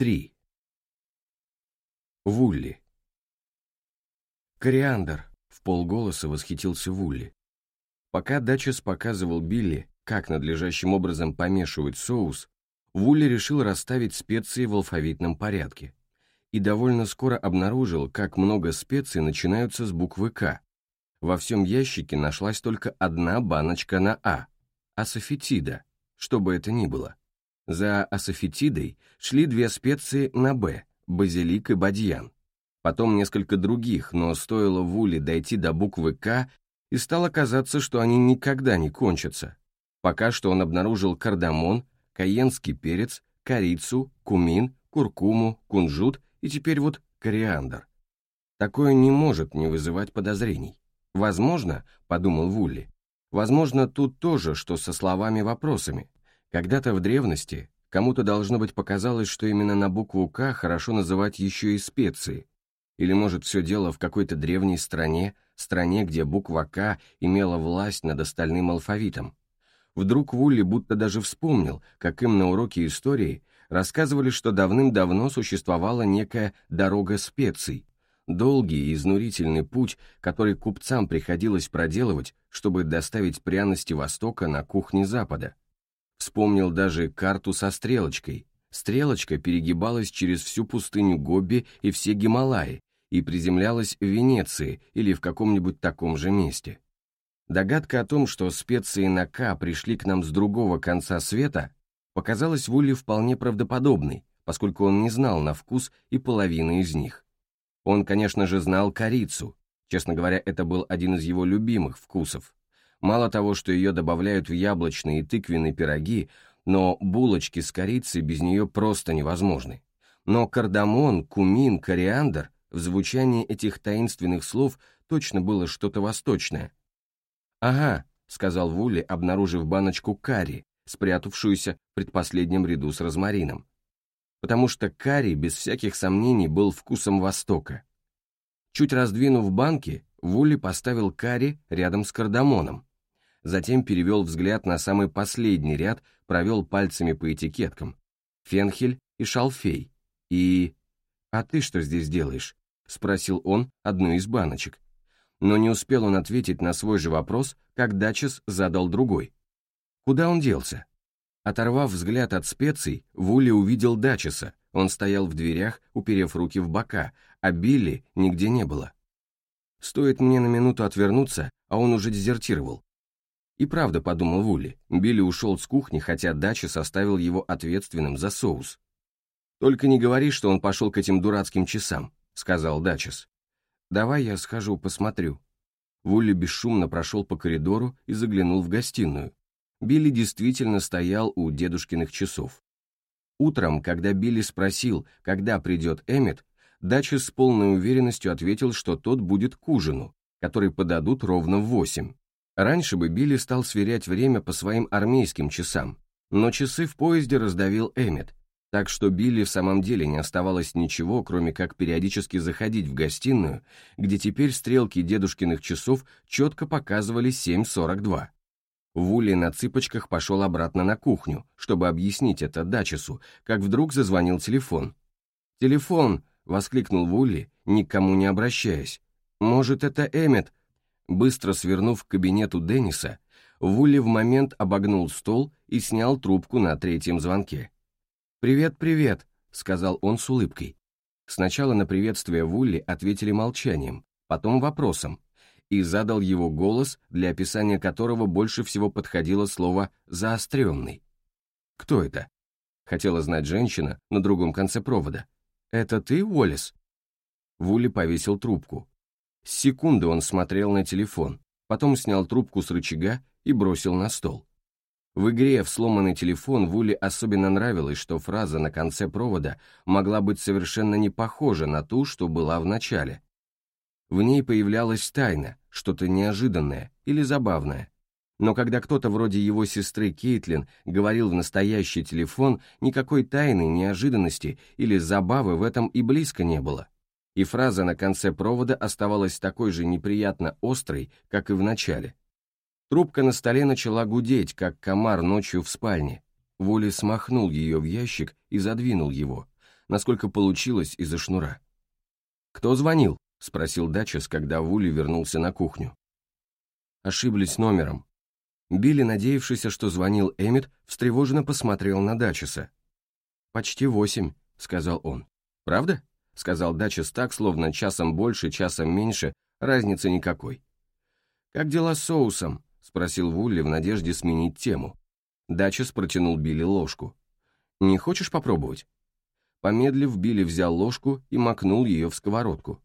3. Вулли. «Кориандр!» — в полголоса восхитился Вулли. Пока Дачес показывал Билли, как надлежащим образом помешивать соус, Вулли решил расставить специи в алфавитном порядке. И довольно скоро обнаружил, как много специй начинаются с буквы «К». Во всем ящике нашлась только одна баночка на «А» — асофетида, что бы это ни было. За асофетидой шли две специи на «Б» — базилик и бадьян. Потом несколько других, но стоило Вулли дойти до буквы «К», и стало казаться, что они никогда не кончатся. Пока что он обнаружил кардамон, каенский перец, корицу, кумин, куркуму, кунжут и теперь вот кориандр. Такое не может не вызывать подозрений. Возможно, подумал Вулли, возможно тут тоже, что со словами-вопросами. Когда-то в древности кому-то должно быть показалось, что именно на букву «К» хорошо называть еще и специи. Или, может, все дело в какой-то древней стране, стране, где буква «К» имела власть над остальным алфавитом. Вдруг Вулли будто даже вспомнил, как им на уроке истории рассказывали, что давным-давно существовала некая «дорога специй», долгий и изнурительный путь, который купцам приходилось проделывать, чтобы доставить пряности Востока на кухне Запада. Вспомнил даже карту со стрелочкой. Стрелочка перегибалась через всю пустыню Гобби и все Гималаи и приземлялась в Венеции или в каком-нибудь таком же месте. Догадка о том, что специи на К пришли к нам с другого конца света, показалась Вулли вполне правдоподобной, поскольку он не знал на вкус и половины из них. Он, конечно же, знал корицу, честно говоря, это был один из его любимых вкусов. Мало того, что ее добавляют в яблочные и тыквенные пироги, но булочки с корицей без нее просто невозможны. Но кардамон, кумин, кориандр, в звучании этих таинственных слов точно было что-то восточное – «Ага», — сказал Вулли, обнаружив баночку карри, спрятавшуюся в предпоследнем ряду с розмарином. Потому что карри, без всяких сомнений, был вкусом Востока. Чуть раздвинув банки, Вулли поставил карри рядом с кардамоном. Затем перевел взгляд на самый последний ряд, провел пальцами по этикеткам. Фенхель и шалфей. И... «А ты что здесь делаешь?» — спросил он одну из баночек но не успел он ответить на свой же вопрос, как Дачес задал другой. Куда он делся? Оторвав взгляд от специй, Вули увидел Дачеса, он стоял в дверях, уперев руки в бока, а Билли нигде не было. Стоит мне на минуту отвернуться, а он уже дезертировал. И правда, подумал Вули, Билли ушел с кухни, хотя Дачес оставил его ответственным за соус. «Только не говори, что он пошел к этим дурацким часам», — сказал Дачес. «Давай я схожу, посмотрю». Вулли бесшумно прошел по коридору и заглянул в гостиную. Билли действительно стоял у дедушкиных часов. Утром, когда Билли спросил, когда придет Эммет, Дача с полной уверенностью ответил, что тот будет к ужину, который подадут ровно в восемь. Раньше бы Билли стал сверять время по своим армейским часам, но часы в поезде раздавил Эммет, так что Билли в самом деле не оставалось ничего, кроме как периодически заходить в гостиную, где теперь стрелки дедушкиных часов четко показывали 7.42. Вулли на цыпочках пошел обратно на кухню, чтобы объяснить это Дачесу, как вдруг зазвонил телефон. «Телефон!» — воскликнул Вулли, никому не обращаясь. «Может, это Эммет?» Быстро свернув к кабинету Денниса, Вулли в момент обогнул стол и снял трубку на третьем звонке. «Привет, привет», — сказал он с улыбкой. Сначала на приветствие Вулли ответили молчанием, потом вопросом, и задал его голос, для описания которого больше всего подходило слово «заостренный». «Кто это?» — хотела знать женщина на другом конце провода. «Это ты, Уоллес?» Вулли повесил трубку. С секунды он смотрел на телефон, потом снял трубку с рычага и бросил на стол. В игре в сломанный телефон Вуле особенно нравилось, что фраза на конце провода могла быть совершенно не похожа на ту, что была в начале. В ней появлялась тайна, что-то неожиданное или забавное. Но когда кто-то вроде его сестры Кейтлин говорил в настоящий телефон, никакой тайны, неожиданности или забавы в этом и близко не было. И фраза на конце провода оставалась такой же неприятно острой, как и в начале. Трубка на столе начала гудеть, как комар ночью в спальне. Воли смахнул ее в ящик и задвинул его. насколько получилось из-за шнура. «Кто звонил?» — спросил Дачес, когда Вули вернулся на кухню. Ошиблись номером. Билли, надеявшийся, что звонил Эммет, встревоженно посмотрел на Дачеса. «Почти восемь», — сказал он. «Правда?» — сказал Дачес так, словно часом больше, часом меньше, разницы никакой. «Как дела с соусом?» — спросил Вулли в надежде сменить тему. Дачес протянул Билли ложку. «Не хочешь попробовать?» Помедлив, Билли взял ложку и макнул ее в сковородку.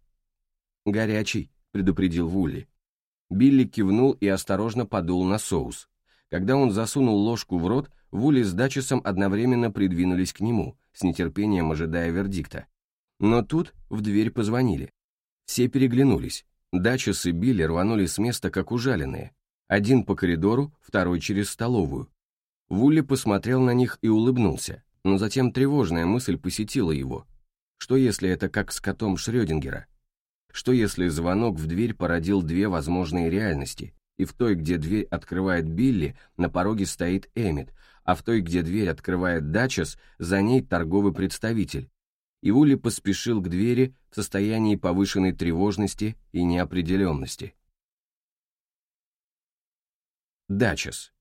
«Горячий», — предупредил Вулли. Билли кивнул и осторожно подул на соус. Когда он засунул ложку в рот, Вулли с Дачесом одновременно придвинулись к нему, с нетерпением ожидая вердикта. Но тут в дверь позвонили. Все переглянулись. Дачес и Билли рванули с места, как ужаленные. Один по коридору, второй через столовую. Вулли посмотрел на них и улыбнулся но затем тревожная мысль посетила его. Что если это как с котом Шрёдингера? Что если звонок в дверь породил две возможные реальности, и в той, где дверь открывает Билли, на пороге стоит Эммет, а в той, где дверь открывает Дачес, за ней торговый представитель. И Вулли поспешил к двери в состоянии повышенной тревожности и неопределенности. Дачес.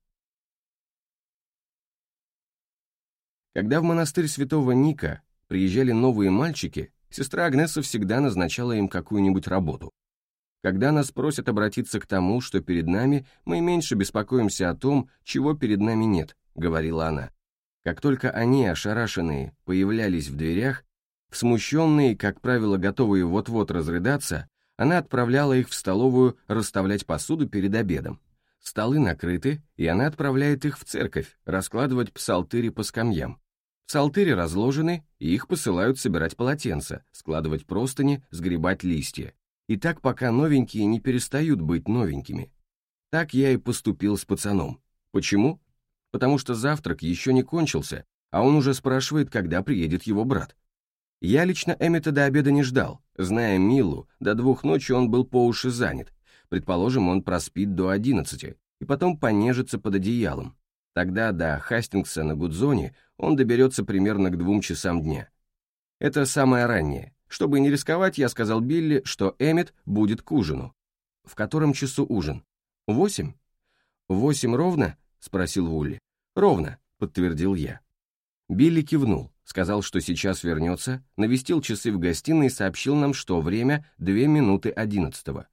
Когда в монастырь святого Ника приезжали новые мальчики, сестра Агнеса всегда назначала им какую-нибудь работу. Когда нас просят обратиться к тому, что перед нами, мы меньше беспокоимся о том, чего перед нами нет, говорила она. Как только они, ошарашенные, появлялись в дверях, смущенные, как правило, готовые вот-вот разрыдаться, она отправляла их в столовую расставлять посуду перед обедом. Столы накрыты, и она отправляет их в церковь, раскладывать псалтыри по скамьям. Псалтыри разложены, и их посылают собирать полотенца, складывать простыни, сгребать листья. И так пока новенькие не перестают быть новенькими. Так я и поступил с пацаном. Почему? Потому что завтрак еще не кончился, а он уже спрашивает, когда приедет его брат. Я лично Эммета до обеда не ждал. Зная Милу, до двух ночи он был по уши занят. Предположим, он проспит до одиннадцати, и потом понежится под одеялом. Тогда до Хастингса на Гудзоне он доберется примерно к двум часам дня. Это самое раннее. Чтобы не рисковать, я сказал Билли, что Эммет будет к ужину. В котором часу ужин? Восемь? Восемь ровно? Спросил Вулли. Ровно, подтвердил я. Билли кивнул, сказал, что сейчас вернется, навестил часы в гостиной и сообщил нам, что время две минуты одиннадцатого.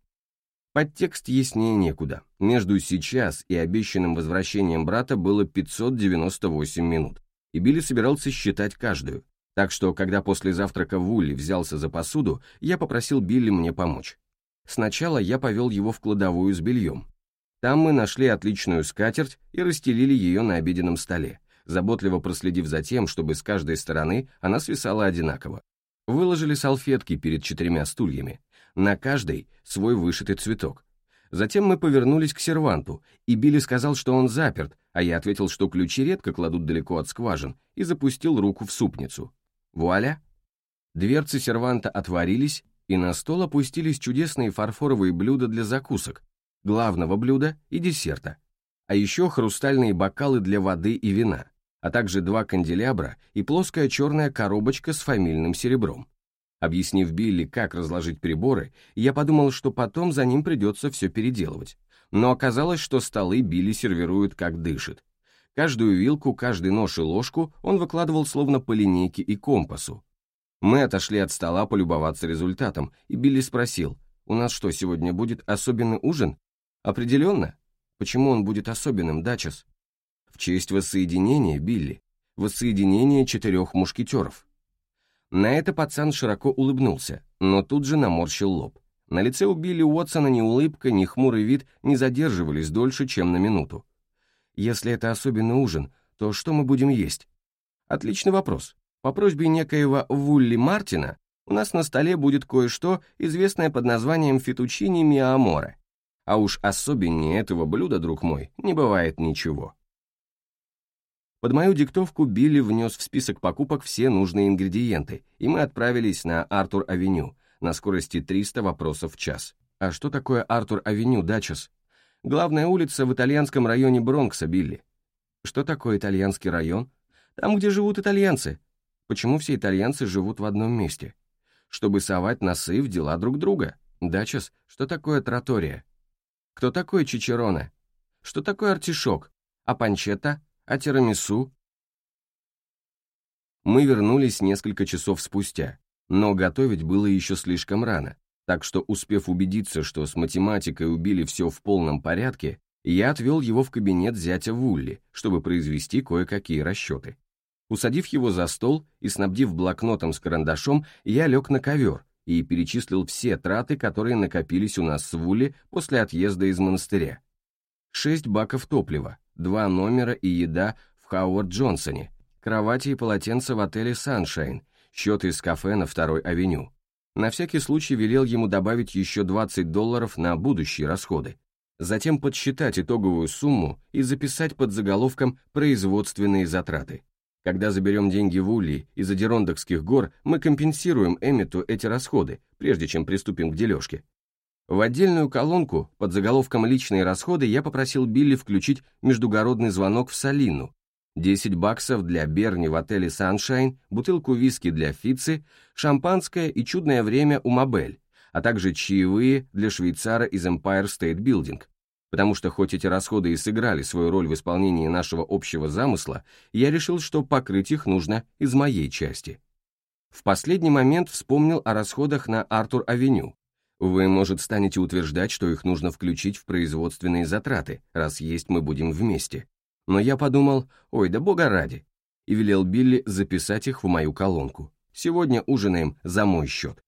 Подтекст яснее некуда. Между сейчас и обещанным возвращением брата было 598 минут, и Билли собирался считать каждую. Так что, когда после завтрака Вулли взялся за посуду, я попросил Билли мне помочь. Сначала я повел его в кладовую с бельем. Там мы нашли отличную скатерть и расстелили ее на обеденном столе, заботливо проследив за тем, чтобы с каждой стороны она свисала одинаково. Выложили салфетки перед четырьмя стульями, на каждой свой вышитый цветок. Затем мы повернулись к серванту, и Билли сказал, что он заперт, а я ответил, что ключи редко кладут далеко от скважин, и запустил руку в супницу. Вуаля! Дверцы серванта отворились, и на стол опустились чудесные фарфоровые блюда для закусок, главного блюда и десерта, а еще хрустальные бокалы для воды и вина, а также два канделябра и плоская черная коробочка с фамильным серебром. Объяснив Билли, как разложить приборы, я подумал, что потом за ним придется все переделывать. Но оказалось, что столы Билли сервируют как дышит. Каждую вилку, каждый нож и ложку он выкладывал словно по линейке и компасу. Мы отошли от стола полюбоваться результатом, и Билли спросил, «У нас что, сегодня будет особенный ужин?» «Определенно. Почему он будет особенным, Дачес?» «В честь воссоединения, Билли. Воссоединения четырех мушкетеров». На это пацан широко улыбнулся, но тут же наморщил лоб. На лице у Билли Уотсона ни улыбка, ни хмурый вид не задерживались дольше, чем на минуту. «Если это особенный ужин, то что мы будем есть?» «Отличный вопрос. По просьбе некоего Вулли Мартина у нас на столе будет кое-что, известное под названием фетучини миаморе. А уж особеннее этого блюда, друг мой, не бывает ничего». Под мою диктовку Билли внес в список покупок все нужные ингредиенты, и мы отправились на Артур-авеню на скорости 300 вопросов в час. А что такое Артур-авеню, Дачес? Главная улица в итальянском районе Бронкса, Билли. Что такое итальянский район? Там, где живут итальянцы. Почему все итальянцы живут в одном месте? Чтобы совать носы в дела друг друга. Дачес, что такое тротория? Кто такой чичерона? Что такое артишок? А панчетта? А тирамису? Мы вернулись несколько часов спустя, но готовить было еще слишком рано, так что, успев убедиться, что с математикой убили все в полном порядке, я отвел его в кабинет зятя Вулли, чтобы произвести кое-какие расчеты. Усадив его за стол и снабдив блокнотом с карандашом, я лег на ковер и перечислил все траты, которые накопились у нас с Вулли после отъезда из монастыря. Шесть баков топлива, два номера и еда в Хауард Джонсоне, кровати и полотенца в отеле «Саншайн», счет из кафе на второй авеню. На всякий случай велел ему добавить еще 20 долларов на будущие расходы. Затем подсчитать итоговую сумму и записать под заголовком «производственные затраты». Когда заберем деньги в Улли из Адерондокских гор, мы компенсируем Эммету эти расходы, прежде чем приступим к дележке. В отдельную колонку под заголовком «Личные расходы» я попросил Билли включить междугородный звонок в Салину, 10 баксов для Берни в отеле Sunshine, бутылку виски для Фицы, шампанское и чудное время у Мабель, а также чаевые для швейцара из Empire State Building. Потому что хоть эти расходы и сыграли свою роль в исполнении нашего общего замысла, я решил, что покрыть их нужно из моей части. В последний момент вспомнил о расходах на Артур-авеню. Вы, может, станете утверждать, что их нужно включить в производственные затраты, раз есть мы будем вместе. Но я подумал, ой, да бога ради, и велел Билли записать их в мою колонку. Сегодня ужинаем за мой счет.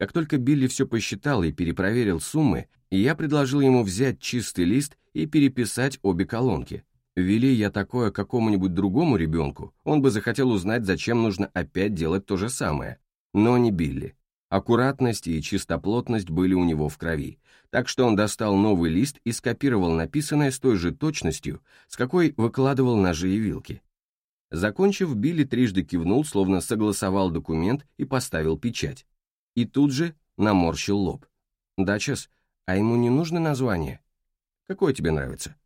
Как только Билли все посчитал и перепроверил суммы, я предложил ему взять чистый лист и переписать обе колонки. Вели я такое какому-нибудь другому ребенку, он бы захотел узнать, зачем нужно опять делать то же самое. Но не Билли. Аккуратность и чистоплотность были у него в крови, так что он достал новый лист и скопировал написанное с той же точностью, с какой выкладывал ножи и вилки. Закончив, Билли трижды кивнул, словно согласовал документ и поставил печать. И тут же наморщил лоб. «Дачес, а ему не нужно название? Какое тебе нравится?»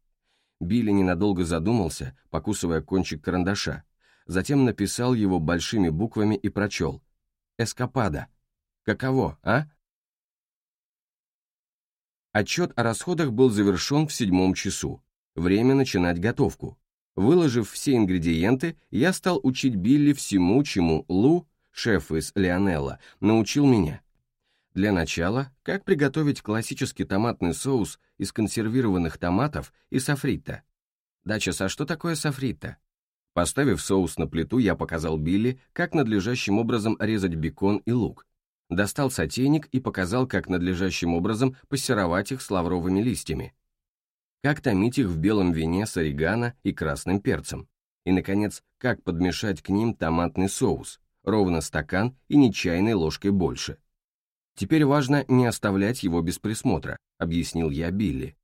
Билли ненадолго задумался, покусывая кончик карандаша. Затем написал его большими буквами и прочел. «Эскапада». Каково, а? Отчет о расходах был завершен в седьмом часу. Время начинать готовку. Выложив все ингредиенты, я стал учить Билли всему, чему Лу, шеф из Лионелла, научил меня. Для начала, как приготовить классический томатный соус из консервированных томатов и софритто. Дача, а что такое софритто? Поставив соус на плиту, я показал Билли, как надлежащим образом резать бекон и лук достал сотейник и показал, как надлежащим образом пассеровать их с лавровыми листьями, как томить их в белом вине с орегано и красным перцем, и, наконец, как подмешать к ним томатный соус, ровно стакан и не чайной ложкой больше. Теперь важно не оставлять его без присмотра, объяснил я Билли.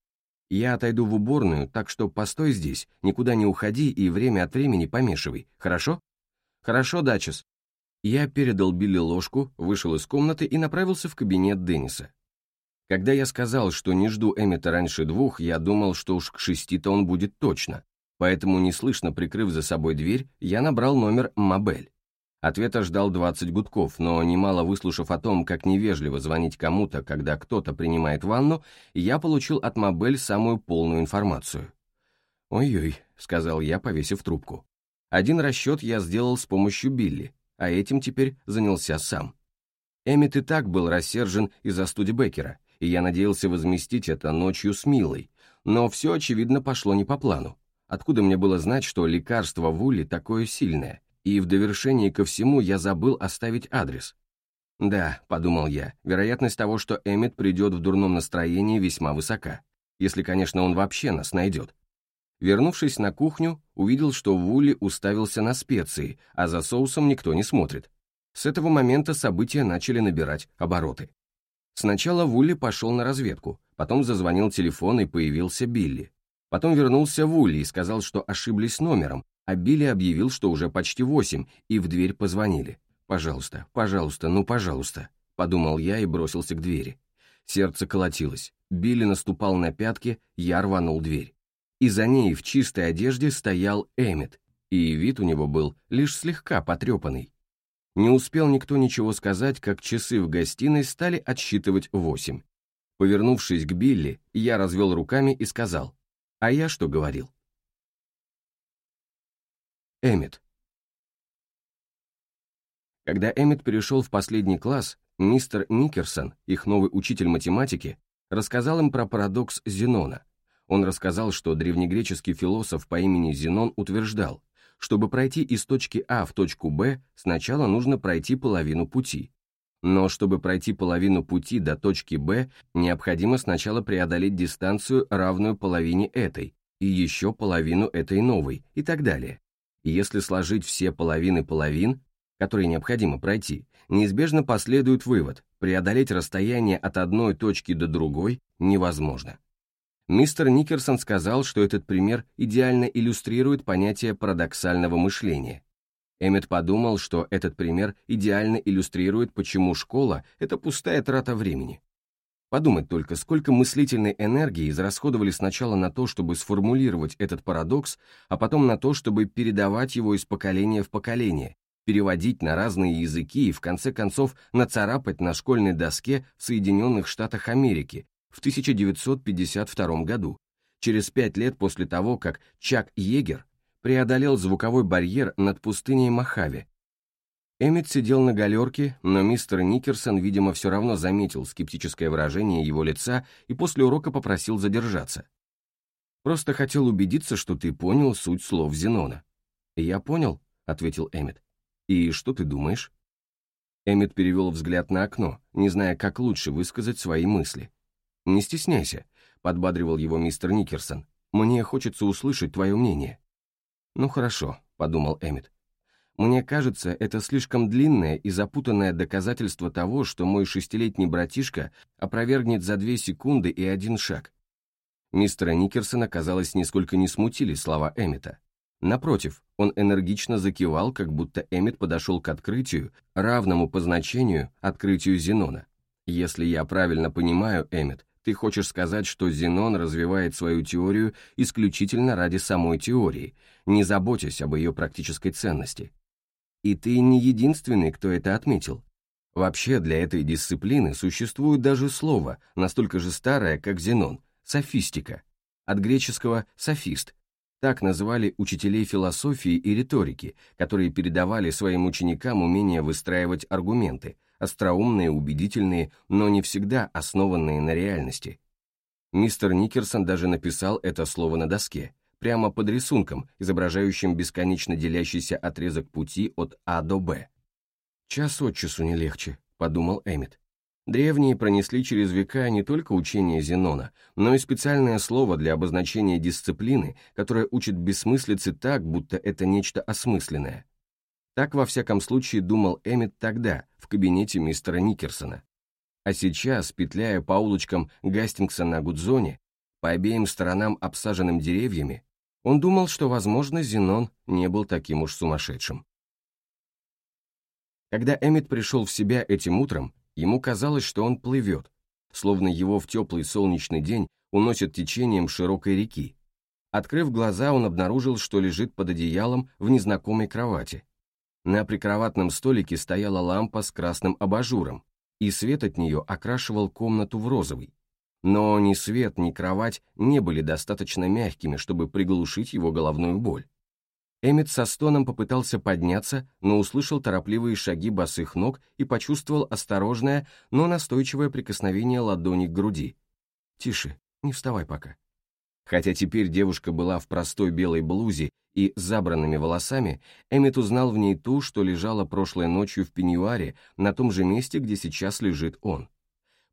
Я отойду в уборную, так что постой здесь, никуда не уходи и время от времени помешивай, хорошо? Хорошо, Дачес, я передал Билли ложку, вышел из комнаты и направился в кабинет Денниса. Когда я сказал, что не жду Эммета раньше двух, я думал, что уж к шести-то он будет точно, поэтому, неслышно прикрыв за собой дверь, я набрал номер Мабель. Ответа ждал 20 гудков, но немало выслушав о том, как невежливо звонить кому-то, когда кто-то принимает ванну, я получил от Мабель самую полную информацию. «Ой-ой», — сказал я, повесив трубку. Один расчет я сделал с помощью Билли, а этим теперь занялся сам. Эммит и так был рассержен из-за Студебекера, и я надеялся возместить это ночью с Милой, но все, очевидно, пошло не по плану. Откуда мне было знать, что лекарство в Уле такое сильное? И в довершении ко всему я забыл оставить адрес. Да, подумал я, вероятность того, что Эммит придет в дурном настроении, весьма высока. Если, конечно, он вообще нас найдет. Вернувшись на кухню, увидел, что Вули уставился на специи, а за соусом никто не смотрит. С этого момента события начали набирать обороты. Сначала Вули пошел на разведку, потом зазвонил телефон и появился Билли. Потом вернулся Вули и сказал, что ошиблись номером, а Билли объявил, что уже почти восемь, и в дверь позвонили. «Пожалуйста, пожалуйста, ну пожалуйста», — подумал я и бросился к двери. Сердце колотилось. Билли наступал на пятки, я рванул дверь и за ней в чистой одежде стоял Эммет, и вид у него был лишь слегка потрепанный. Не успел никто ничего сказать, как часы в гостиной стали отсчитывать восемь. Повернувшись к Билли, я развел руками и сказал, «А я что говорил?» Эммет. Когда Эммет перешел в последний класс, мистер Никерсон, их новый учитель математики, рассказал им про парадокс Зенона. Он рассказал, что древнегреческий философ по имени Зенон утверждал, чтобы пройти из точки А в точку Б, сначала нужно пройти половину пути. Но чтобы пройти половину пути до точки Б, необходимо сначала преодолеть дистанцию, равную половине этой, и еще половину этой новой, и так далее. Если сложить все половины половин, которые необходимо пройти, неизбежно последует вывод, преодолеть расстояние от одной точки до другой невозможно. Мистер Никерсон сказал, что этот пример идеально иллюстрирует понятие парадоксального мышления. Эммет подумал, что этот пример идеально иллюстрирует, почему школа – это пустая трата времени. Подумать только, сколько мыслительной энергии израсходовали сначала на то, чтобы сформулировать этот парадокс, а потом на то, чтобы передавать его из поколения в поколение, переводить на разные языки и в конце концов нацарапать на школьной доске в Соединенных Штатах Америки в 1952 году, через пять лет после того, как Чак Йегер преодолел звуковой барьер над пустыней Мохаве. Эммет сидел на галерке, но мистер Никерсон, видимо, все равно заметил скептическое выражение его лица и после урока попросил задержаться. «Просто хотел убедиться, что ты понял суть слов Зенона». «Я понял», — ответил Эммет. «И что ты думаешь?» Эммет перевел взгляд на окно, не зная, как лучше высказать свои мысли. «Не стесняйся», — подбадривал его мистер Никерсон. «Мне хочется услышать твое мнение». «Ну хорошо», — подумал Эммет. «Мне кажется, это слишком длинное и запутанное доказательство того, что мой шестилетний братишка опровергнет за две секунды и один шаг». Мистера Никерсона, казалось, нисколько не смутили слова Эммета. Напротив, он энергично закивал, как будто Эммет подошел к открытию, равному по значению открытию Зенона. «Если я правильно понимаю, Эммет, ты хочешь сказать, что Зенон развивает свою теорию исключительно ради самой теории, не заботясь об ее практической ценности. И ты не единственный, кто это отметил. Вообще для этой дисциплины существует даже слово, настолько же старое, как Зенон, софистика, от греческого «софист», так называли учителей философии и риторики, которые передавали своим ученикам умение выстраивать аргументы, остроумные, убедительные, но не всегда основанные на реальности. Мистер Никерсон даже написал это слово на доске, прямо под рисунком, изображающим бесконечно делящийся отрезок пути от А до Б. «Час от часу не легче», — подумал Эммет. Древние пронесли через века не только учение Зенона, но и специальное слово для обозначения дисциплины, которое учит бессмыслице так, будто это нечто осмысленное. Так, во всяком случае, думал Эммет тогда, в кабинете мистера Никерсона. А сейчас, петляя по улочкам Гастингса на Гудзоне, по обеим сторонам обсаженным деревьями, он думал, что, возможно, Зенон не был таким уж сумасшедшим. Когда Эммет пришел в себя этим утром, Ему казалось, что он плывет, словно его в теплый солнечный день уносят течением широкой реки. Открыв глаза, он обнаружил, что лежит под одеялом в незнакомой кровати. На прикроватном столике стояла лампа с красным абажуром, и свет от нее окрашивал комнату в розовый. Но ни свет, ни кровать не были достаточно мягкими, чтобы приглушить его головную боль. Эммет со стоном попытался подняться, но услышал торопливые шаги босых ног и почувствовал осторожное, но настойчивое прикосновение ладони к груди. «Тише, не вставай пока». Хотя теперь девушка была в простой белой блузе и забранными волосами, Эммет узнал в ней ту, что лежала прошлой ночью в пеньюаре на том же месте, где сейчас лежит он.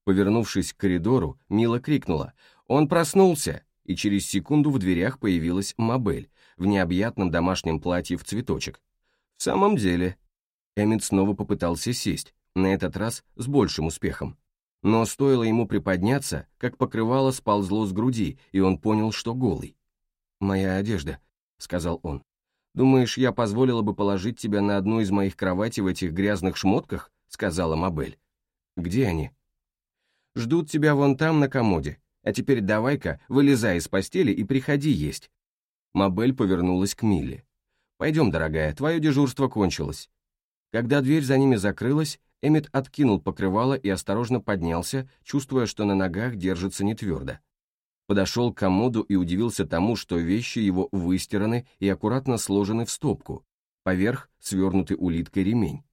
Повернувшись к коридору, Мила крикнула «Он проснулся!» и через секунду в дверях появилась Мабель, в необъятном домашнем платье в цветочек. В самом деле, Эммет снова попытался сесть, на этот раз с большим успехом. Но стоило ему приподняться, как покрывало сползло с груди, и он понял, что голый. «Моя одежда», — сказал он. «Думаешь, я позволила бы положить тебя на одну из моих кроватей в этих грязных шмотках?» — сказала Мабель. «Где они?» «Ждут тебя вон там на комоде. А теперь давай-ка, вылезай из постели и приходи есть. Мабель повернулась к Миле. «Пойдем, дорогая, твое дежурство кончилось». Когда дверь за ними закрылась, Эммет откинул покрывало и осторожно поднялся, чувствуя, что на ногах держится не твердо. Подошел к комоду и удивился тому, что вещи его выстираны и аккуратно сложены в стопку, поверх свернутый улиткой ремень.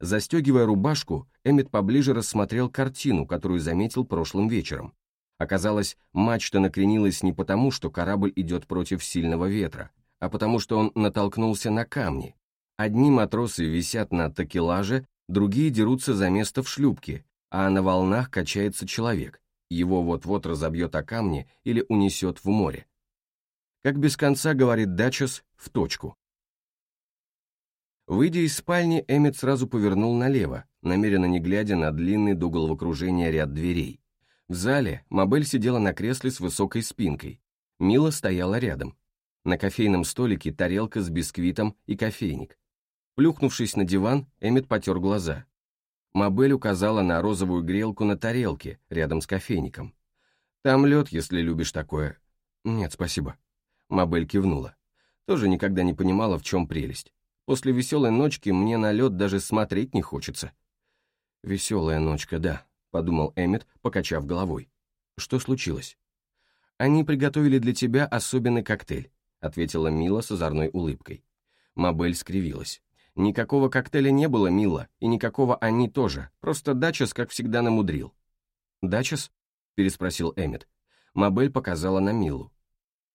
Застегивая рубашку, Эммет поближе рассмотрел картину, которую заметил прошлым вечером. Оказалось, мачта накренилась не потому, что корабль идет против сильного ветра, а потому что он натолкнулся на камни. Одни матросы висят на такелаже, другие дерутся за место в шлюпке, а на волнах качается человек. Его вот-вот разобьет о камни или унесет в море. Как без конца говорит Дачес, в точку. Выйдя из спальни, Эммет сразу повернул налево, намеренно не глядя на длинный до головокружения ряд дверей. В зале Мабель сидела на кресле с высокой спинкой. Мила стояла рядом. На кофейном столике тарелка с бисквитом и кофейник. Плюхнувшись на диван, Эммет потер глаза. Мабель указала на розовую грелку на тарелке, рядом с кофейником. «Там лед, если любишь такое». «Нет, спасибо». Мабель кивнула. Тоже никогда не понимала, в чем прелесть. После веселой ночки мне на лед даже смотреть не хочется. «Веселая ночка, да», — подумал Эммет, покачав головой. «Что случилось?» «Они приготовили для тебя особенный коктейль», — ответила Мила с озорной улыбкой. Мабель скривилась. «Никакого коктейля не было, Мила, и никакого они тоже, просто Дачес, как всегда, намудрил». «Дачес?» — переспросил Эммет. Мабель показала на Милу.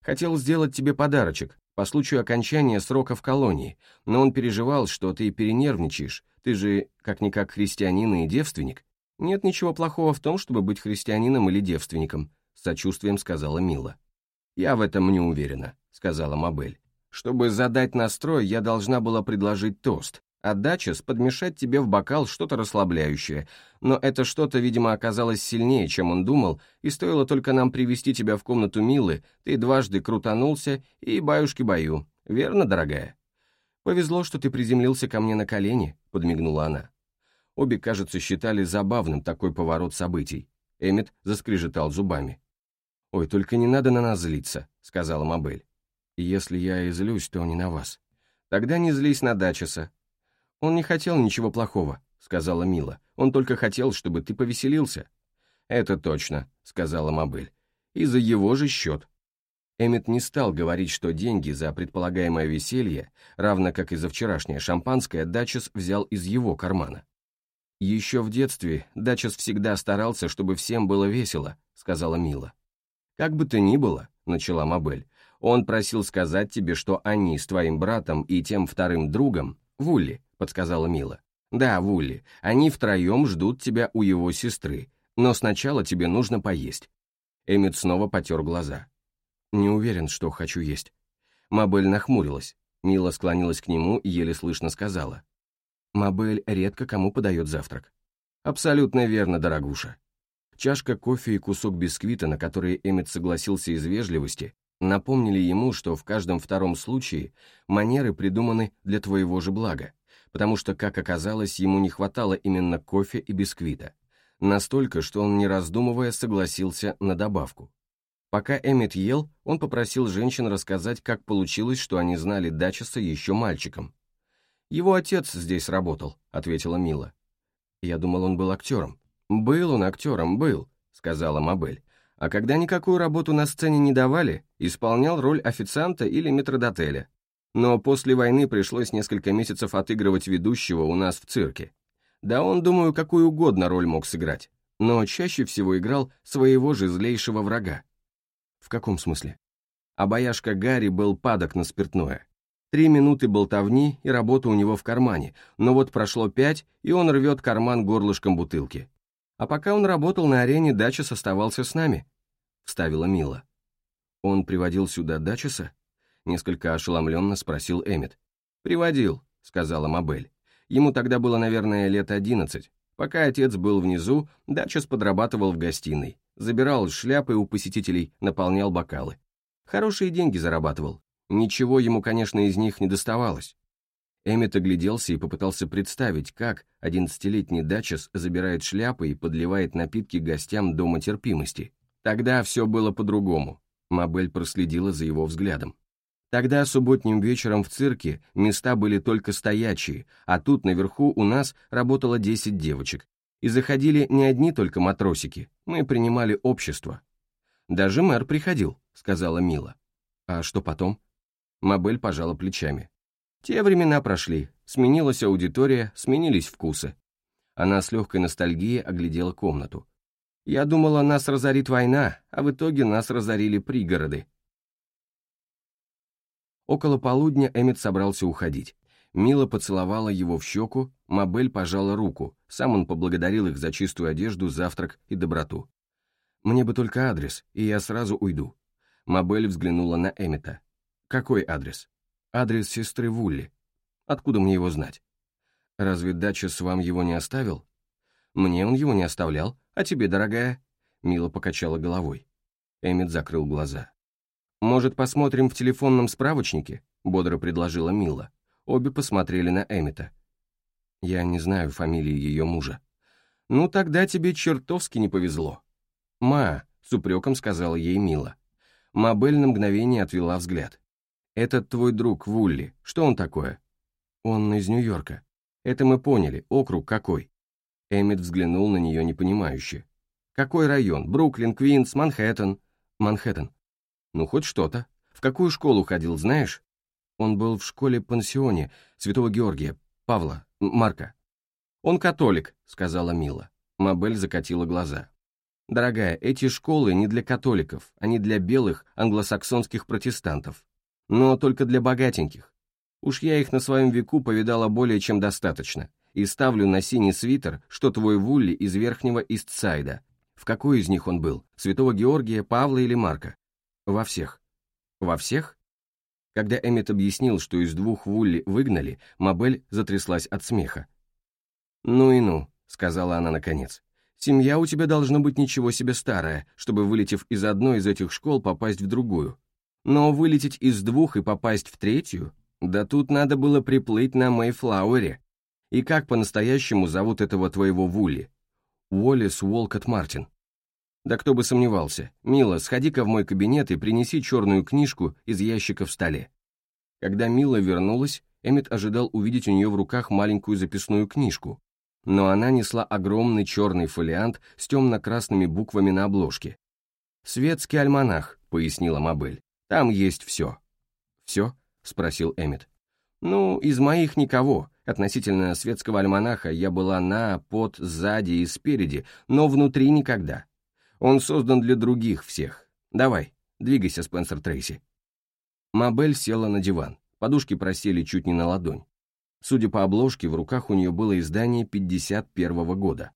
«Хотел сделать тебе подарочек, по случаю окончания срока в колонии, но он переживал, что ты перенервничаешь, ты же как-никак христианин и девственник. Нет ничего плохого в том, чтобы быть христианином или девственником, сочувствием сказала Мила. Я в этом не уверена, сказала Мабель. Чтобы задать настрой, я должна была предложить тост, а дачес подмешать тебе в бокал что-то расслабляющее, но это что-то, видимо, оказалось сильнее, чем он думал, и стоило только нам привести тебя в комнату Милы, ты дважды крутанулся и баюшки-баю. Верно, дорогая? Повезло, что ты приземлился ко мне на колени, подмигнула она. Обе, кажется, считали забавным такой поворот событий. Эммет заскрежетал зубами. «Ой, только не надо на нас злиться», — сказала Мабель. «Если я и злюсь, то не на вас. Тогда не злись на Дачеса, «Он не хотел ничего плохого», — сказала Мила. «Он только хотел, чтобы ты повеселился». «Это точно», — сказала Мабель. «И за его же счет». Эммет не стал говорить, что деньги за предполагаемое веселье, равно как и за вчерашнее шампанское, Дачес взял из его кармана. «Еще в детстве Дачес всегда старался, чтобы всем было весело», — сказала Мила. «Как бы то ни было», — начала Мабель, «он просил сказать тебе, что они с твоим братом и тем вторым другом, Вулли, — подсказала Мила. «Да, Вулли, они втроем ждут тебя у его сестры, но сначала тебе нужно поесть». Эммит снова потер глаза. «Не уверен, что хочу есть». Мабель нахмурилась. Мила склонилась к нему и еле слышно сказала. «Мабель редко кому подает завтрак». «Абсолютно верно, дорогуша». Чашка кофе и кусок бисквита, на которые Эммет согласился из вежливости, напомнили ему, что в каждом втором случае манеры придуманы для твоего же блага потому что, как оказалось, ему не хватало именно кофе и бисквита. Настолько, что он, не раздумывая, согласился на добавку. Пока Эммет ел, он попросил женщин рассказать, как получилось, что они знали Дачеса еще мальчиком. «Его отец здесь работал», — ответила Мила. «Я думал, он был актером». «Был он актером, был», — сказала Мабель. «А когда никакую работу на сцене не давали, исполнял роль официанта или метродотеля но после войны пришлось несколько месяцев отыгрывать ведущего у нас в цирке. Да он, думаю, какую угодно роль мог сыграть, но чаще всего играл своего же злейшего врага. В каком смысле? Обаяшка Гарри был падок на спиртное. Три минуты болтовни, и работа у него в кармане, но вот прошло пять, и он рвет карман горлышком бутылки. А пока он работал на арене, Дачес оставался с нами, — вставила Мила. Он приводил сюда Дачеса? Несколько ошеломленно спросил Эммет. «Приводил», — сказала Мабель. Ему тогда было, наверное, лет одиннадцать. Пока отец был внизу, Дачес подрабатывал в гостиной. Забирал шляпы у посетителей, наполнял бокалы. Хорошие деньги зарабатывал. Ничего ему, конечно, из них не доставалось. Эммет огляделся и попытался представить, как одиннадцатилетний Дачес забирает шляпы и подливает напитки гостям дома терпимости. Тогда все было по-другому. Мабель проследила за его взглядом. Тогда субботним вечером в цирке места были только стоячие, а тут наверху у нас работало 10 девочек. И заходили не одни только матросики, мы принимали общество. «Даже мэр приходил», — сказала Мила. «А что потом?» Мабель пожала плечами. «Те времена прошли, сменилась аудитория, сменились вкусы». Она с легкой ностальгией оглядела комнату. «Я думала, нас разорит война, а в итоге нас разорили пригороды. Около полудня Эммет собрался уходить. Мила поцеловала его в щеку, Мабель пожала руку, сам он поблагодарил их за чистую одежду, завтрак и доброту. «Мне бы только адрес, и я сразу уйду». Мабель взглянула на Эммета. «Какой адрес?» «Адрес сестры Вулли. Откуда мне его знать?» «Разве Датчес вам его не оставил?» «Мне он его не оставлял, а тебе, дорогая?» Мила покачала головой. Эммет закрыл глаза. «Может, посмотрим в телефонном справочнике?» — бодро предложила Мила. Обе посмотрели на Эмита. «Я не знаю фамилии ее мужа». «Ну, тогда тебе чертовски не повезло». «Ма», — с упреком сказала ей Мила. Мабель на мгновение отвела взгляд. «Этот твой друг Вулли, что он такое?» «Он из Нью-Йорка». «Это мы поняли, округ какой?» Эммит взглянул на нее непонимающе. «Какой район? Бруклин, Квинс, Манхэттен?» «Манхэттен», ну, хоть что-то. В какую школу ходил, знаешь? Он был в школе-пансионе Святого Георгия, Павла, Марка. Он католик, сказала Мила. Мабель закатила глаза. Дорогая, эти школы не для католиков, они для белых англосаксонских протестантов. Но только для богатеньких. Уж я их на своем веку повидала более чем достаточно. И ставлю на синий свитер, что твой Вулли из верхнего Истсайда. В какой из них он был? Святого Георгия, Павла или Марка? Во всех. Во всех? Когда Эммет объяснил, что из двух Вулли выгнали, Мабель затряслась от смеха. «Ну и ну», — сказала она наконец. «Семья у тебя должно быть ничего себе старая, чтобы, вылетев из одной из этих школ, попасть в другую. Но вылететь из двух и попасть в третью? Да тут надо было приплыть на Мэйфлауэре. И как по-настоящему зовут этого твоего Вулли? Уоллес Уолкот Мартин. Да кто бы сомневался. Мила, сходи-ка в мой кабинет и принеси черную книжку из ящика в столе. Когда Мила вернулась, Эммет ожидал увидеть у нее в руках маленькую записную книжку, но она несла огромный черный фолиант с темно-красными буквами на обложке. «Светский альманах», — пояснила Мабель. «Там есть все». «Все?» — спросил Эммет. «Ну, из моих никого. Относительно светского альманаха я была на, под, сзади и спереди, но внутри никогда. Он создан для других всех. Давай, двигайся, Спенсер Трейси». Мабель села на диван. Подушки просели чуть не на ладонь. Судя по обложке, в руках у нее было издание 51-го года.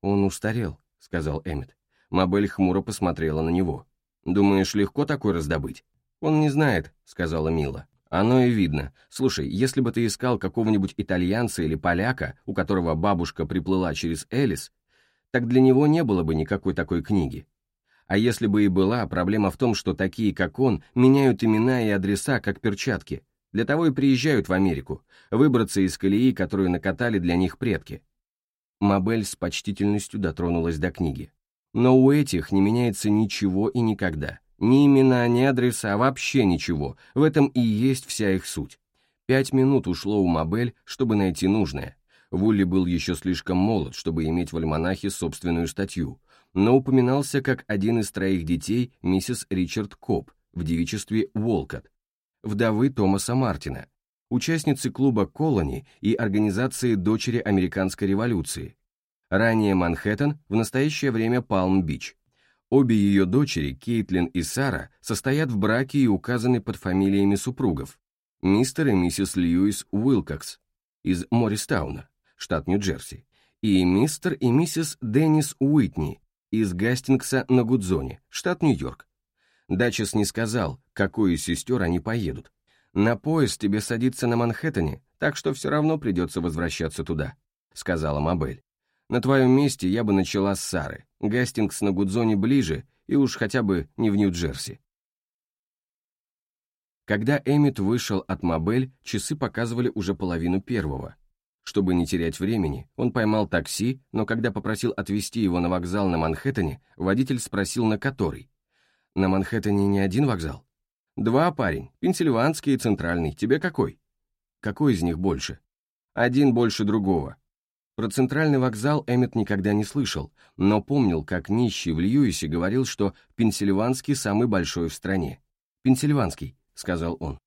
«Он устарел», — сказал Эммет. Мабель хмуро посмотрела на него. «Думаешь, легко такой раздобыть?» «Он не знает», — сказала Мила. «Оно и видно. Слушай, если бы ты искал какого-нибудь итальянца или поляка, у которого бабушка приплыла через Элис, так для него не было бы никакой такой книги. А если бы и была, проблема в том, что такие, как он, меняют имена и адреса, как перчатки. Для того и приезжают в Америку, выбраться из колеи, которую накатали для них предки. Мабель с почтительностью дотронулась до книги. Но у этих не меняется ничего и никогда. Ни имена, ни адреса, вообще ничего. В этом и есть вся их суть. Пять минут ушло у Мабель, чтобы найти нужное. Вулли был еще слишком молод, чтобы иметь в альманахе собственную статью, но упоминался как один из троих детей миссис Ричард Коп в девичестве Уолкот, вдовы Томаса Мартина, участницы клуба «Колони» и организации «Дочери американской революции», ранее Манхэттен, в настоящее время Палм-Бич. Обе ее дочери, Кейтлин и Сара, состоят в браке и указаны под фамилиями супругов, мистер и миссис Льюис Уилкокс из Морристауна штат Нью-Джерси, и мистер и миссис Деннис Уитни из Гастингса на Гудзоне, штат Нью-Йорк. Дачес не сказал, какой из сестер они поедут. На поезд тебе садиться на Манхэттене, так что все равно придется возвращаться туда, сказала Мабель. На твоем месте я бы начала с Сары. Гастингс на Гудзоне ближе, и уж хотя бы не в Нью-Джерси. Когда Эммит вышел от Мабель, часы показывали уже половину первого. Чтобы не терять времени, он поймал такси, но когда попросил отвезти его на вокзал на Манхэттене, водитель спросил, на который. «На Манхэттене не один вокзал?» «Два, парень, пенсильванский и центральный. Тебе какой?» «Какой из них больше?» «Один больше другого». Про центральный вокзал Эммет никогда не слышал, но помнил, как нищий в Льюисе говорил, что пенсильванский самый большой в стране. «Пенсильванский», — сказал он.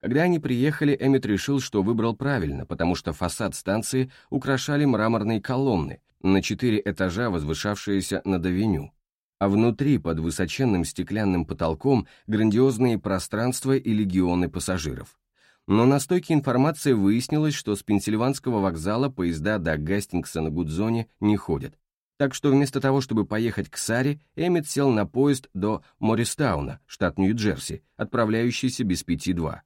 Когда они приехали, Эммет решил, что выбрал правильно, потому что фасад станции украшали мраморные колонны, на четыре этажа возвышавшиеся над авеню, а внутри, под высоченным стеклянным потолком, грандиозные пространства и легионы пассажиров. Но на стойке информации выяснилось, что с Пенсильванского вокзала поезда до Гастингса на Гудзоне не ходят. Так что вместо того, чтобы поехать к Саре, Эммет сел на поезд до Морристауна, штат Нью-Джерси, отправляющийся без пяти два.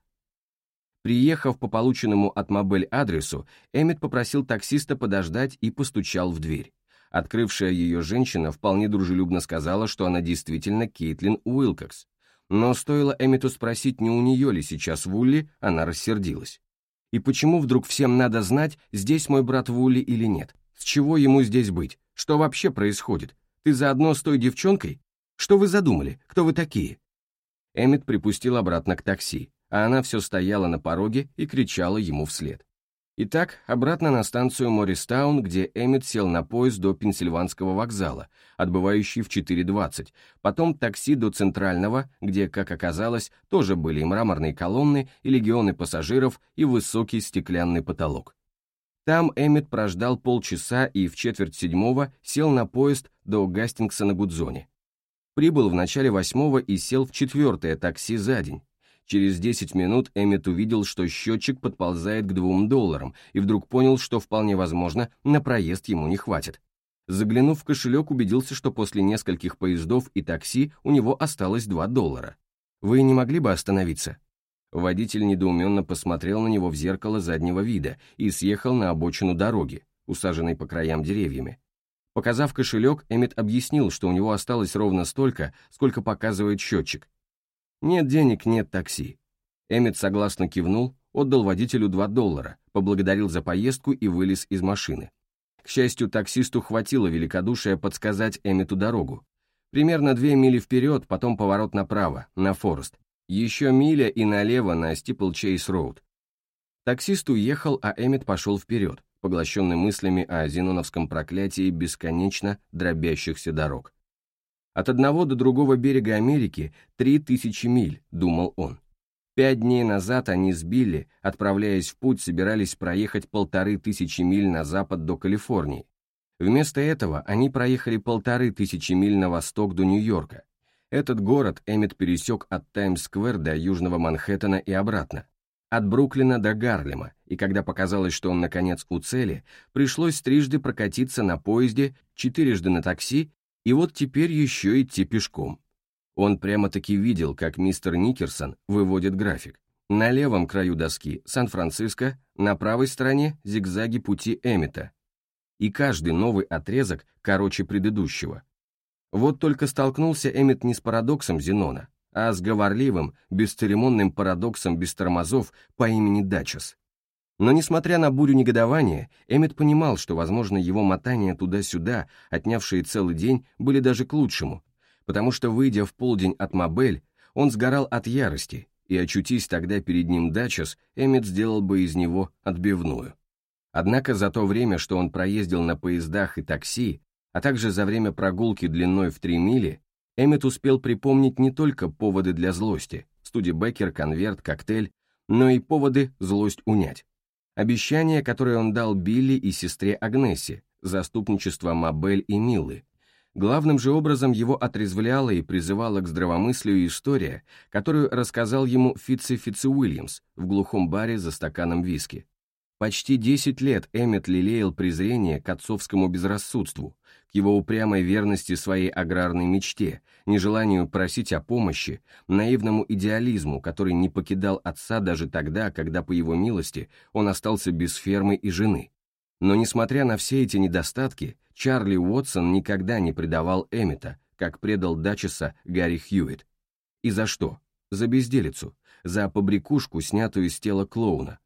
Приехав по полученному от Мобель адресу, Эммет попросил таксиста подождать и постучал в дверь. Открывшая ее женщина вполне дружелюбно сказала, что она действительно Кейтлин Уилкокс. Но стоило Эммету спросить, не у нее ли сейчас Вулли, она рассердилась. И почему вдруг всем надо знать, здесь мой брат Вулли или нет? С чего ему здесь быть? Что вообще происходит? Ты заодно с той девчонкой? Что вы задумали? Кто вы такие?» Эммет припустил обратно к такси а она все стояла на пороге и кричала ему вслед. Итак, обратно на станцию Морристаун, где Эммет сел на поезд до Пенсильванского вокзала, отбывающий в 4.20, потом такси до Центрального, где, как оказалось, тоже были и мраморные колонны, и легионы пассажиров, и высокий стеклянный потолок. Там Эммет прождал полчаса и в четверть седьмого сел на поезд до Гастингса на Гудзоне. Прибыл в начале восьмого и сел в четвертое такси за день, Через 10 минут Эммет увидел, что счетчик подползает к двум долларам, и вдруг понял, что вполне возможно, на проезд ему не хватит. Заглянув в кошелек, убедился, что после нескольких поездов и такси у него осталось 2 доллара. «Вы не могли бы остановиться?» Водитель недоуменно посмотрел на него в зеркало заднего вида и съехал на обочину дороги, усаженной по краям деревьями. Показав кошелек, Эммет объяснил, что у него осталось ровно столько, сколько показывает счетчик, нет денег, нет такси. Эммет согласно кивнул, отдал водителю 2 доллара, поблагодарил за поездку и вылез из машины. К счастью, таксисту хватило великодушия подсказать Эммету дорогу. Примерно две мили вперед, потом поворот направо, на Форест. Еще миля и налево на Стипл-Чейз-Роуд. Таксист уехал, а Эммет пошел вперед, поглощенный мыслями о зеноновском проклятии бесконечно дробящихся дорог. От одного до другого берега Америки три тысячи миль, думал он. Пять дней назад они с Билли, отправляясь в путь, собирались проехать полторы тысячи миль на запад до Калифорнии. Вместо этого они проехали полторы тысячи миль на восток до Нью-Йорка. Этот город Эммет пересек от Таймс-сквер до Южного Манхэттена и обратно, от Бруклина до Гарлема, и когда показалось, что он наконец у цели, пришлось трижды прокатиться на поезде, четырежды на такси и вот теперь еще идти пешком. Он прямо-таки видел, как мистер Никерсон выводит график. На левом краю доски Сан-Франциско, на правой стороне зигзаги пути Эмита. И каждый новый отрезок короче предыдущего. Вот только столкнулся Эмит не с парадоксом Зенона, а с говорливым, бесцеремонным парадоксом без тормозов по имени Дачес. Но несмотря на бурю негодования, Эммет понимал, что, возможно, его мотания туда-сюда, отнявшие целый день, были даже к лучшему, потому что, выйдя в полдень от Мобель, он сгорал от ярости, и, очутись тогда перед ним Дачес, Эммет сделал бы из него отбивную. Однако за то время, что он проездил на поездах и такси, а также за время прогулки длиной в три мили, Эммет успел припомнить не только поводы для злости, Беккер, конверт, коктейль, но и поводы злость унять. Обещание, которое он дал Билли и сестре Агнессе, заступничество Мабель и Милы. Главным же образом его отрезвляла и призывала к здравомыслию история, которую рассказал ему Фитци Фитци Уильямс в глухом баре за стаканом виски. Почти 10 лет Эммет лелеял презрение к отцовскому безрассудству, к его упрямой верности своей аграрной мечте, нежеланию просить о помощи, наивному идеализму, который не покидал отца даже тогда, когда, по его милости, он остался без фермы и жены. Но несмотря на все эти недостатки, Чарли Уотсон никогда не предавал Эммета, как предал Дачеса Гарри Хьюитт. И за что? За безделицу, за побрякушку, снятую с тела клоуна.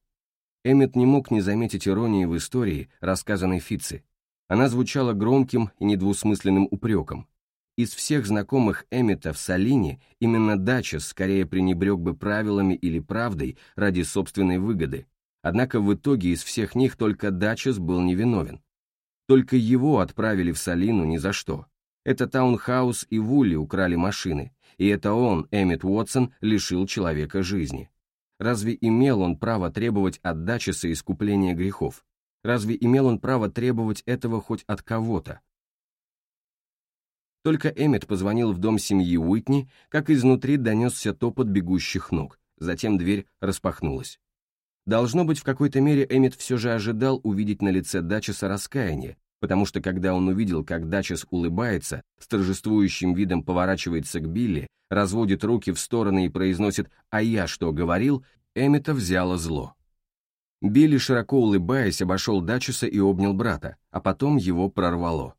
Эммет не мог не заметить иронии в истории, рассказанной Фитци, она звучала громким и недвусмысленным упреком. Из всех знакомых Эммета в Салине именно Дача скорее пренебрег бы правилами или правдой ради собственной выгоды, однако в итоге из всех них только Дачес был невиновен. Только его отправили в Салину ни за что. Это Таунхаус и Вулли украли машины, и это он, Эммет Уотсон, лишил человека жизни. Разве имел он право требовать от Дачеса искупления грехов? Разве имел он право требовать этого хоть от кого-то? Только Эммет позвонил в дом семьи Уитни, как изнутри донесся топот бегущих ног, затем дверь распахнулась. Должно быть, в какой-то мере Эммет все же ожидал увидеть на лице Дачеса раскаяние, потому что когда он увидел, как Дачес улыбается, с торжествующим видом поворачивается к Билли, разводит руки в стороны и произносит «А я что, говорил?», Эммета взяло зло. Билли, широко улыбаясь, обошел Дачеса и обнял брата, а потом его прорвало.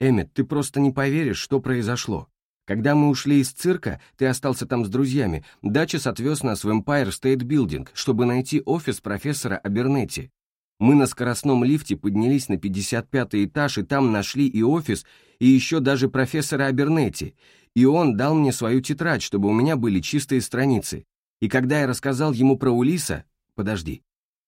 «Эммет, ты просто не поверишь, что произошло. Когда мы ушли из цирка, ты остался там с друзьями, Дачес отвез нас в Empire State Building, чтобы найти офис профессора Абернетти. Мы на скоростном лифте поднялись на 55 этаж, и там нашли и офис, и еще даже профессора Абернетти. И он дал мне свою тетрадь, чтобы у меня были чистые страницы. И когда я рассказал ему про Улиса... Подожди.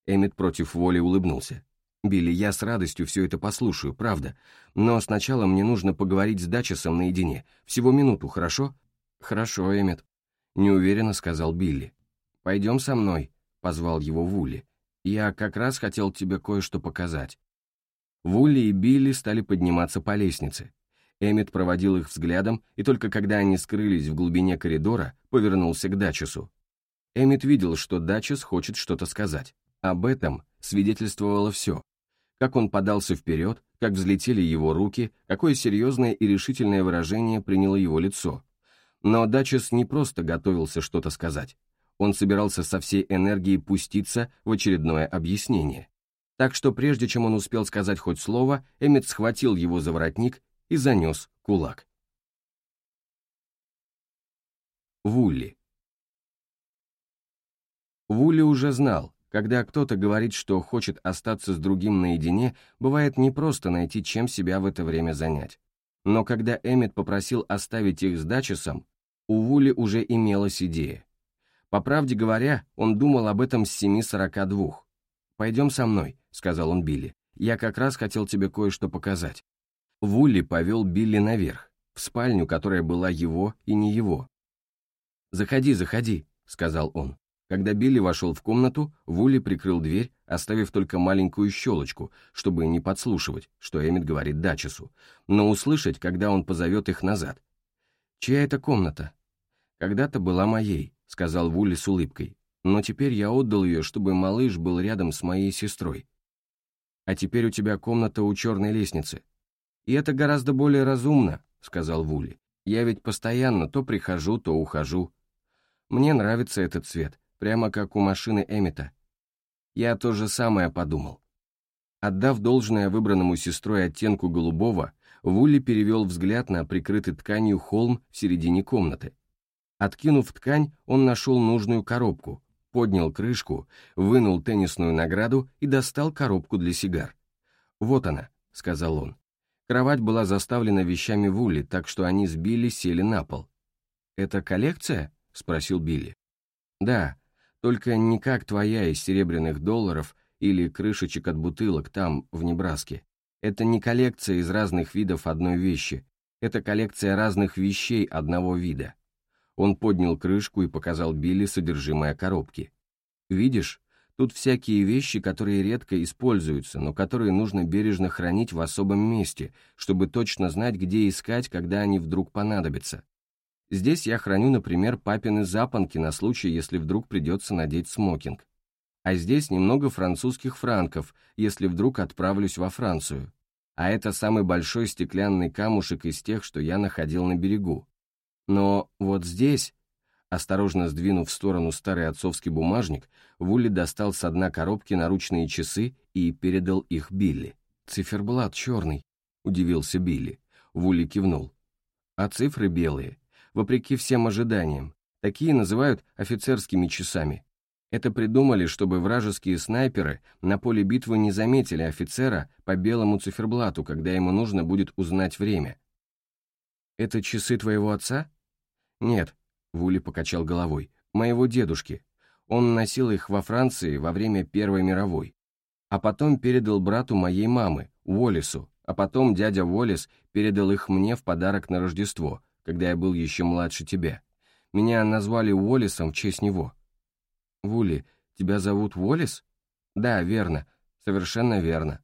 Эммет против воли улыбнулся. «Билли, я с радостью все это послушаю, правда. Но сначала мне нужно поговорить с Дачесом наедине. Всего минуту, хорошо?» «Хорошо, Эммет», — неуверенно сказал Билли. «Пойдем со мной», — позвал его Вулли. «Я как раз хотел тебе кое-что показать». Вулли и Билли стали подниматься по лестнице. Эммет проводил их взглядом, и только когда они скрылись в глубине коридора, повернулся к Дачесу. Эммет видел, что Дачес хочет что-то сказать. Об этом свидетельствовало все. Как он подался вперед, как взлетели его руки, какое серьезное и решительное выражение приняло его лицо. Но Дачес не просто готовился что-то сказать. Он собирался со всей энергией пуститься в очередное объяснение. Так что прежде чем он успел сказать хоть слово, Эммет схватил его за воротник и занес кулак. Вулли. Вулли уже знал, когда кто-то говорит, что хочет остаться с другим наедине, бывает непросто найти, чем себя в это время занять. Но когда Эммет попросил оставить их с Дачесом, у Вули уже имелась идея. По правде говоря, он думал об этом с 7.42. «Пойдем со мной», — сказал он Билли. «Я как раз хотел тебе кое-что показать». Вулли повел Билли наверх, в спальню, которая была его и не его. «Заходи, заходи», — сказал он. Когда Билли вошел в комнату, Вулли прикрыл дверь, оставив только маленькую щелочку, чтобы не подслушивать, что Эммет говорит Дачесу, но услышать, когда он позовет их назад. «Чья это комната?» «Когда-то была моей», — сказал Вулли с улыбкой, «но теперь я отдал ее, чтобы малыш был рядом с моей сестрой. А теперь у тебя комната у черной лестницы». «И это гораздо более разумно», — сказал Вулли. «Я ведь постоянно то прихожу, то ухожу. Мне нравится этот цвет прямо как у машины Эмита. Я то же самое подумал. Отдав должное выбранному сестрой оттенку голубого, Вулли перевел взгляд на прикрытый тканью холм в середине комнаты. Откинув ткань, он нашел нужную коробку, поднял крышку, вынул теннисную награду и достал коробку для сигар. «Вот она», — сказал он. Кровать была заставлена вещами Вулли, так что они с Билли сели на пол. «Это коллекция?» — спросил Билли. «Да, только не как твоя из серебряных долларов или крышечек от бутылок там, в Небраске. Это не коллекция из разных видов одной вещи. Это коллекция разных вещей одного вида. Он поднял крышку и показал Билли содержимое коробки. «Видишь, тут всякие вещи, которые редко используются, но которые нужно бережно хранить в особом месте, чтобы точно знать, где искать, когда они вдруг понадобятся. Здесь я храню, например, папины запонки на случай, если вдруг придется надеть смокинг. А здесь немного французских франков, если вдруг отправлюсь во Францию. А это самый большой стеклянный камушек из тех, что я находил на берегу. Но вот здесь, осторожно сдвинув в сторону старый отцовский бумажник, Вулли достал с дна коробки наручные часы и передал их Билли. «Циферблат черный», — удивился Билли. Вулли кивнул. «А цифры белые вопреки всем ожиданиям. Такие называют офицерскими часами. Это придумали, чтобы вражеские снайперы на поле битвы не заметили офицера по белому циферблату, когда ему нужно будет узнать время. «Это часы твоего отца?» «Нет», — Вули покачал головой, — «моего дедушки. Он носил их во Франции во время Первой мировой. А потом передал брату моей мамы, Уоллису, а потом дядя Уоллис передал их мне в подарок на Рождество, когда я был еще младше тебя. Меня назвали Уоллисом в честь него». «Вули, тебя зовут Уоллис?» «Да, верно, совершенно верно.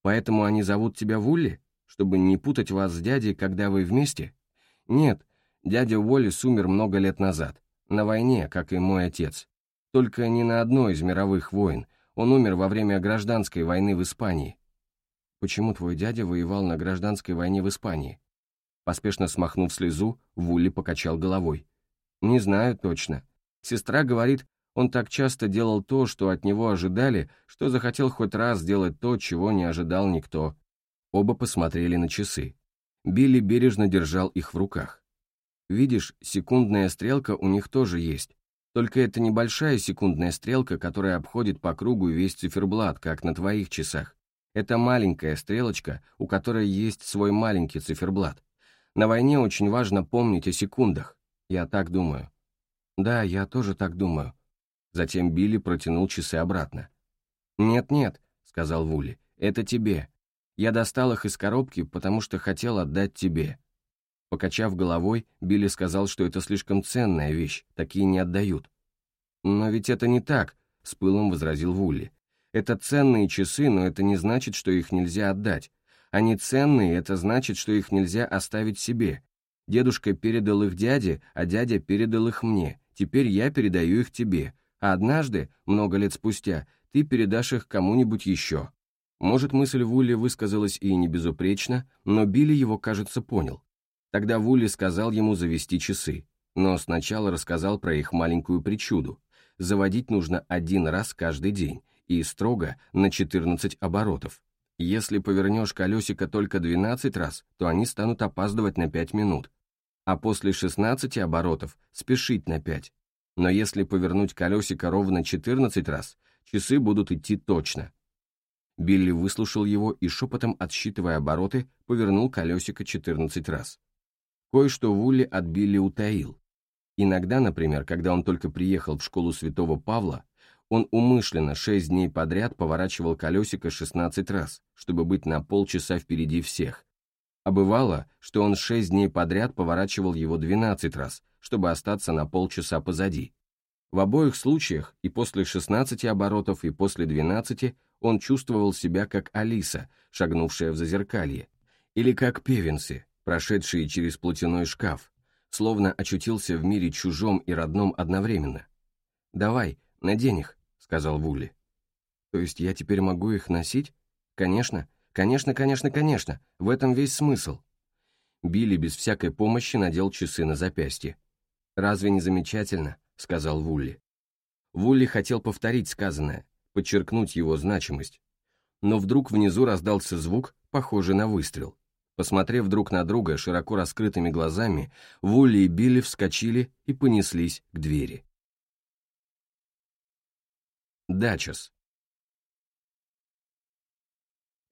Поэтому они зовут тебя Вулли, чтобы не путать вас с дядей, когда вы вместе? Нет, дядя Уоллес умер много лет назад, на войне, как и мой отец. Только не на одной из мировых войн, он умер во время гражданской войны в Испании. Почему твой дядя воевал на гражданской войне в Испании? Поспешно смахнув слезу, Вулли покачал головой. Не знаю точно. Сестра говорит, он так часто делал то, что от него ожидали, что захотел хоть раз сделать то, чего не ожидал никто. Оба посмотрели на часы. Билли бережно держал их в руках. Видишь, секундная стрелка у них тоже есть. Только это небольшая секундная стрелка, которая обходит по кругу весь циферблат, как на твоих часах. Это маленькая стрелочка, у которой есть свой маленький циферблат. На войне очень важно помнить о секундах. Я так думаю. Да, я тоже так думаю. Затем Билли протянул часы обратно. «Нет-нет», — сказал Вули, — «это тебе. Я достал их из коробки, потому что хотел отдать тебе». Покачав головой, Билли сказал, что это слишком ценная вещь, такие не отдают. «Но ведь это не так», — с пылом возразил Вули. «Это ценные часы, но это не значит, что их нельзя отдать. Они ценные, это значит, что их нельзя оставить себе. Дедушка передал их дяде, а дядя передал их мне. Теперь я передаю их тебе а однажды, много лет спустя, ты передашь их кому-нибудь еще. Может, мысль Вулли высказалась и не безупречно, но Билли его, кажется, понял. Тогда Вулли сказал ему завести часы, но сначала рассказал про их маленькую причуду. Заводить нужно один раз каждый день и строго на 14 оборотов. Если повернешь колесико только 12 раз, то они станут опаздывать на 5 минут, а после 16 оборотов спешить на 5. Но если повернуть колесико ровно 14 раз, часы будут идти точно. Билли выслушал его и шепотом, отсчитывая обороты, повернул колесико 14 раз. Кое-что Вулли от Билли утаил. Иногда, например, когда он только приехал в школу святого Павла, он умышленно 6 дней подряд поворачивал колесико 16 раз, чтобы быть на полчаса впереди всех. А бывало, что он 6 дней подряд поворачивал его 12 раз, чтобы остаться на полчаса позади. В обоих случаях, и после 16 оборотов, и после 12, он чувствовал себя как Алиса, шагнувшая в зазеркалье, или как Певенси, прошедшие через платяной шкаф, словно очутился в мире чужом и родном одновременно. «Давай, надень их», — сказал Вули. «То есть я теперь могу их носить? Конечно, конечно, конечно, конечно, в этом весь смысл». Билли без всякой помощи надел часы на запястье. «Разве не замечательно?» — сказал Вулли. Вулли хотел повторить сказанное, подчеркнуть его значимость. Но вдруг внизу раздался звук, похожий на выстрел. Посмотрев друг на друга широко раскрытыми глазами, Вулли и Билли вскочили и понеслись к двери. Дачес.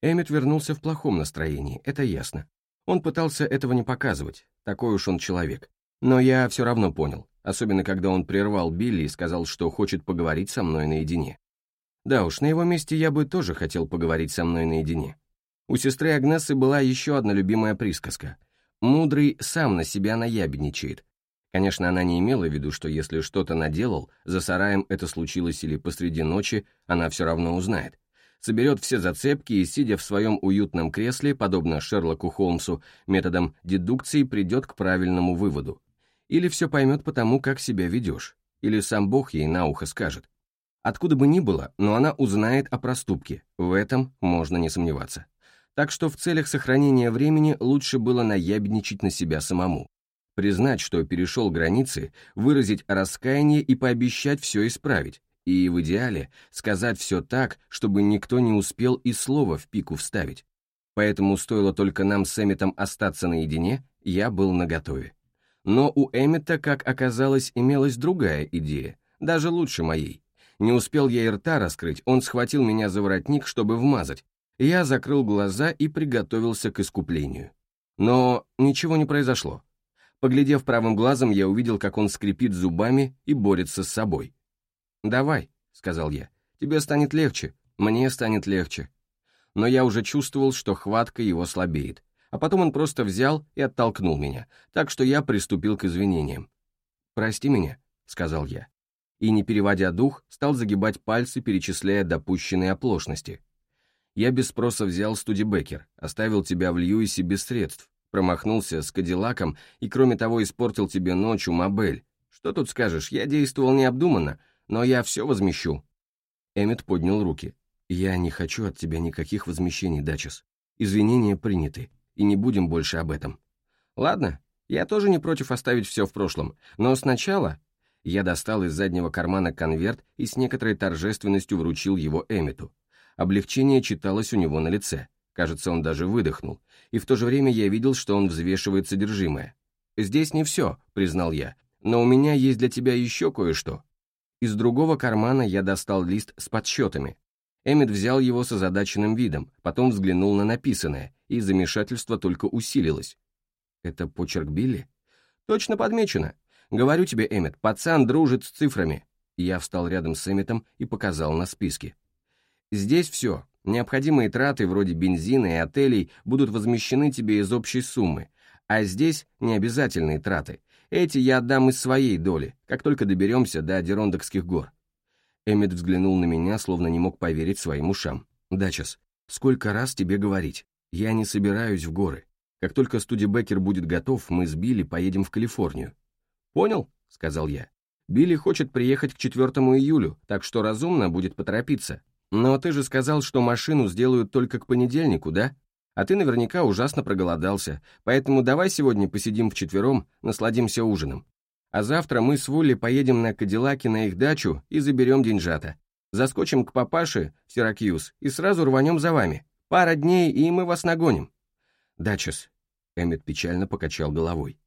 Эммет вернулся в плохом настроении, это ясно. Он пытался этого не показывать, такой уж он человек. Но я все равно понял, особенно когда он прервал Билли и сказал, что хочет поговорить со мной наедине. Да уж, на его месте я бы тоже хотел поговорить со мной наедине. У сестры Агнесы была еще одна любимая присказка. «Мудрый сам на себя наябедничает». Конечно, она не имела в виду, что если что-то наделал, за сараем это случилось или посреди ночи, она все равно узнает. Соберет все зацепки и, сидя в своем уютном кресле, подобно Шерлоку Холмсу, методом дедукции придет к правильному выводу. Или все поймет потому, как себя ведешь, или сам Бог ей на ухо скажет. Откуда бы ни было, но она узнает о проступке, в этом можно не сомневаться. Так что в целях сохранения времени лучше было наябедничать на себя самому. Признать, что перешел границы, выразить раскаяние и пообещать все исправить, и в идеале сказать все так, чтобы никто не успел и слова в пику вставить. Поэтому стоило только нам с Эмметом остаться наедине, я был наготове. Но у Эммета, как оказалось, имелась другая идея, даже лучше моей. Не успел я и рта раскрыть, он схватил меня за воротник, чтобы вмазать. Я закрыл глаза и приготовился к искуплению. Но ничего не произошло. Поглядев правым глазом, я увидел, как он скрипит зубами и борется с собой. «Давай», — сказал я, — «тебе станет легче, мне станет легче». Но я уже чувствовал, что хватка его слабеет, а потом он просто взял и оттолкнул меня, так что я приступил к извинениям. «Прости меня», — сказал я. И, не переводя дух, стал загибать пальцы, перечисляя допущенные оплошности. «Я без спроса взял студибекер, оставил тебя в Льюисе без средств, промахнулся с Кадиллаком и, кроме того, испортил тебе ночь у Мобель. Что тут скажешь, я действовал необдуманно, но я все возмещу». Эммет поднял руки. «Я не хочу от тебя никаких возмещений, Дачес. Извинения приняты, и не будем больше об этом». «Ладно, я тоже не против оставить все в прошлом, но сначала...» Я достал из заднего кармана конверт и с некоторой торжественностью вручил его Эммету. Облегчение читалось у него на лице. Кажется, он даже выдохнул. И в то же время я видел, что он взвешивает содержимое. «Здесь не все», — признал я. «Но у меня есть для тебя еще кое-что». Из другого кармана я достал лист с подсчетами. Эммет взял его с озадаченным видом, потом взглянул на написанное, и замешательство только усилилось. «Это почерк Билли?» «Точно подмечено. Говорю тебе, Эммет, пацан дружит с цифрами». Я встал рядом с Эмметом и показал на списке. «Здесь все. Необходимые траты, вроде бензина и отелей, будут возмещены тебе из общей суммы, а здесь необязательные траты. Эти я отдам из своей доли, как только доберемся до Адерондокских гор». Эммет взглянул на меня, словно не мог поверить своим ушам. «Дачес, сколько раз тебе говорить? Я не собираюсь в горы. Как только Студибекер будет готов, мы с Билли поедем в Калифорнию». «Понял?» — сказал я. «Билли хочет приехать к 4 июлю, так что разумно будет поторопиться. Но ты же сказал, что машину сделают только к понедельнику, да?» А ты наверняка ужасно проголодался, поэтому давай сегодня посидим вчетвером, насладимся ужином. А завтра мы с Вулли поедем на Кадиллаке на их дачу и заберем деньжата. Заскочим к папаше в Сиракьюз и сразу рванем за вами. Пара дней, и мы вас нагоним». «Дачес», — Эммет печально покачал головой.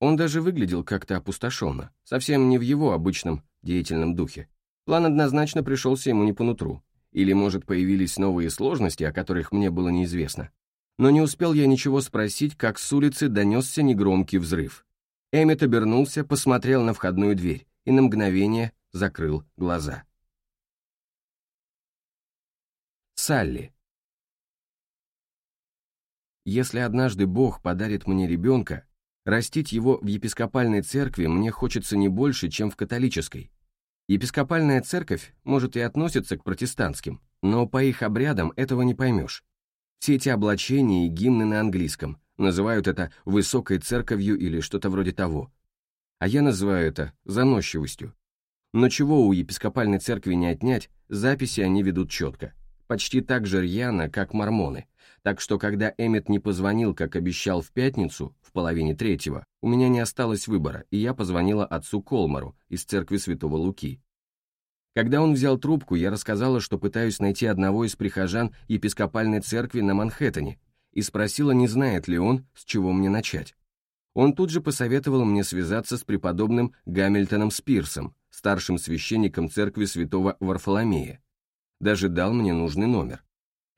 Он даже выглядел как-то опустошенно, совсем не в его обычном деятельном духе. План однозначно пришелся ему не по нутру. Или, может, появились новые сложности, о которых мне было неизвестно. Но не успел я ничего спросить, как с улицы донесся негромкий взрыв. Эммет обернулся, посмотрел на входную дверь и на мгновение закрыл глаза. Салли. Если однажды Бог подарит мне ребенка, растить его в епископальной церкви мне хочется не больше, чем в католической. Епископальная церковь, может, и относится к протестантским, но по их обрядам этого не поймешь. Все эти облачения и гимны на английском называют это высокой церковью или что-то вроде того. А я называю это заносчивостью. Но чего у епископальной церкви не отнять, записи они ведут четко. Почти так же рьяно, как мормоны. Так что, когда Эммет не позвонил, как обещал в пятницу, в половине третьего, у меня не осталось выбора, и я позвонила отцу Колмару из церкви Святого Луки. Когда он взял трубку, я рассказала, что пытаюсь найти одного из прихожан епископальной церкви на Манхэттене, и спросила, не знает ли он, с чего мне начать. Он тут же посоветовал мне связаться с преподобным Гамильтоном Спирсом, старшим священником церкви святого Варфоломея. Даже дал мне нужный номер.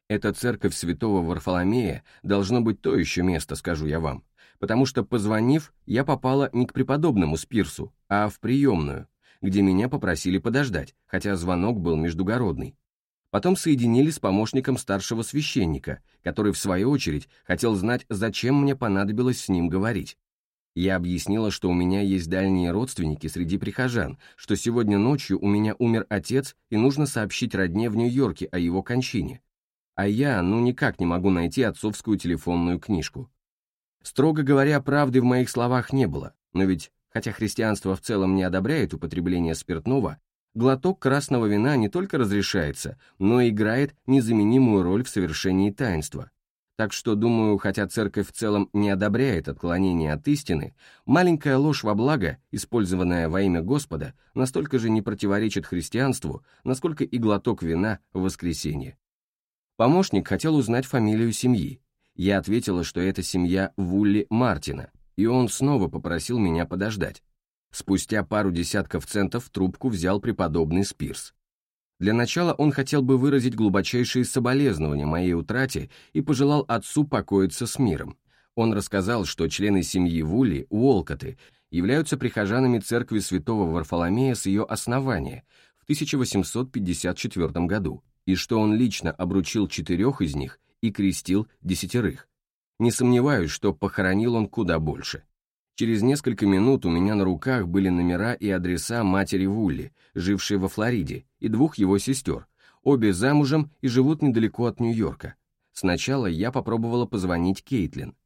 Эта церковь святого Варфоломея должно быть то еще место, скажу я вам, потому что, позвонив, я попала не к преподобному Спирсу, а в приемную, где меня попросили подождать, хотя звонок был междугородный. Потом соединили с помощником старшего священника, который, в свою очередь, хотел знать, зачем мне понадобилось с ним говорить. Я объяснила, что у меня есть дальние родственники среди прихожан, что сегодня ночью у меня умер отец и нужно сообщить родне в Нью-Йорке о его кончине. А я, ну, никак не могу найти отцовскую телефонную книжку. Строго говоря, правды в моих словах не было, но ведь Хотя христианство в целом не одобряет употребление спиртного, глоток красного вина не только разрешается, но и играет незаменимую роль в совершении таинства. Так что, думаю, хотя церковь в целом не одобряет отклонение от истины, маленькая ложь во благо, использованная во имя Господа, настолько же не противоречит христианству, насколько и глоток вина в воскресенье. Помощник хотел узнать фамилию семьи. Я ответила, что это семья Вулли Мартина, и он снова попросил меня подождать. Спустя пару десятков центов трубку взял преподобный Спирс. Для начала он хотел бы выразить глубочайшие соболезнования моей утрате и пожелал отцу покоиться с миром. Он рассказал, что члены семьи Вули, Уолкоты, являются прихожанами церкви святого Варфоломея с ее основания в 1854 году, и что он лично обручил четырех из них и крестил десятерых. Не сомневаюсь, что похоронил он куда больше. Через несколько минут у меня на руках были номера и адреса матери Вулли, жившей во Флориде, и двух его сестер, обе замужем и живут недалеко от Нью-Йорка. Сначала я попробовала позвонить Кейтлин.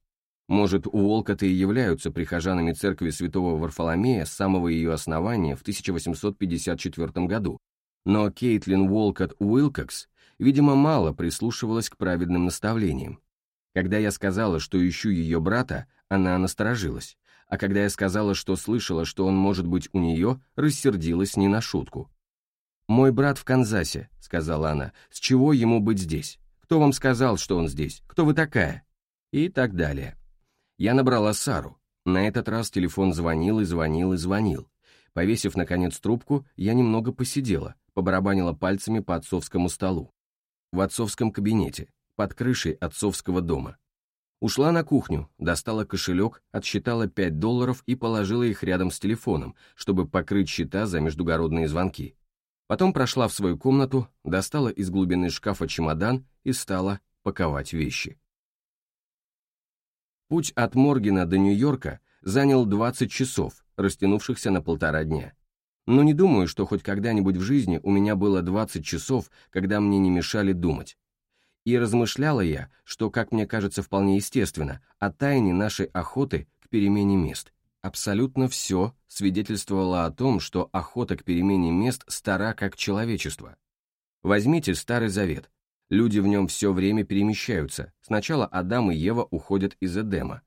Может, Уолкоты и являются прихожанами церкви святого Варфоломея с самого ее основания в 1854 году, но Кейтлин Уолкот Уилкокс, видимо, мало прислушивалась к праведным наставлениям. Когда я сказала, что ищу ее брата, она насторожилась а когда я сказала, что слышала, что он может быть у нее, рассердилась не на шутку. «Мой брат в Канзасе», — сказала она, — «с чего ему быть здесь? Кто вам сказал, что он здесь? Кто вы такая?» И так далее. Я набрала Сару. На этот раз телефон звонил и звонил и звонил. Повесив, наконец, трубку, я немного посидела, побарабанила пальцами по отцовскому столу. В отцовском кабинете, под крышей отцовского дома. Ушла на кухню, достала кошелек, отсчитала 5 долларов и положила их рядом с телефоном, чтобы покрыть счета за междугородные звонки. Потом прошла в свою комнату, достала из глубины шкафа чемодан и стала паковать вещи. Путь от Моргена до Нью-Йорка занял 20 часов, растянувшихся на полтора дня. Но не думаю, что хоть когда-нибудь в жизни у меня было 20 часов, когда мне не мешали думать. И размышляла я, что, как мне кажется вполне естественно, о тайне нашей охоты к перемене мест. Абсолютно все свидетельствовало о том, что охота к перемене мест стара как человечество. Возьмите Старый Завет. Люди в нем все время перемещаются. Сначала Адам и Ева уходят из Эдема.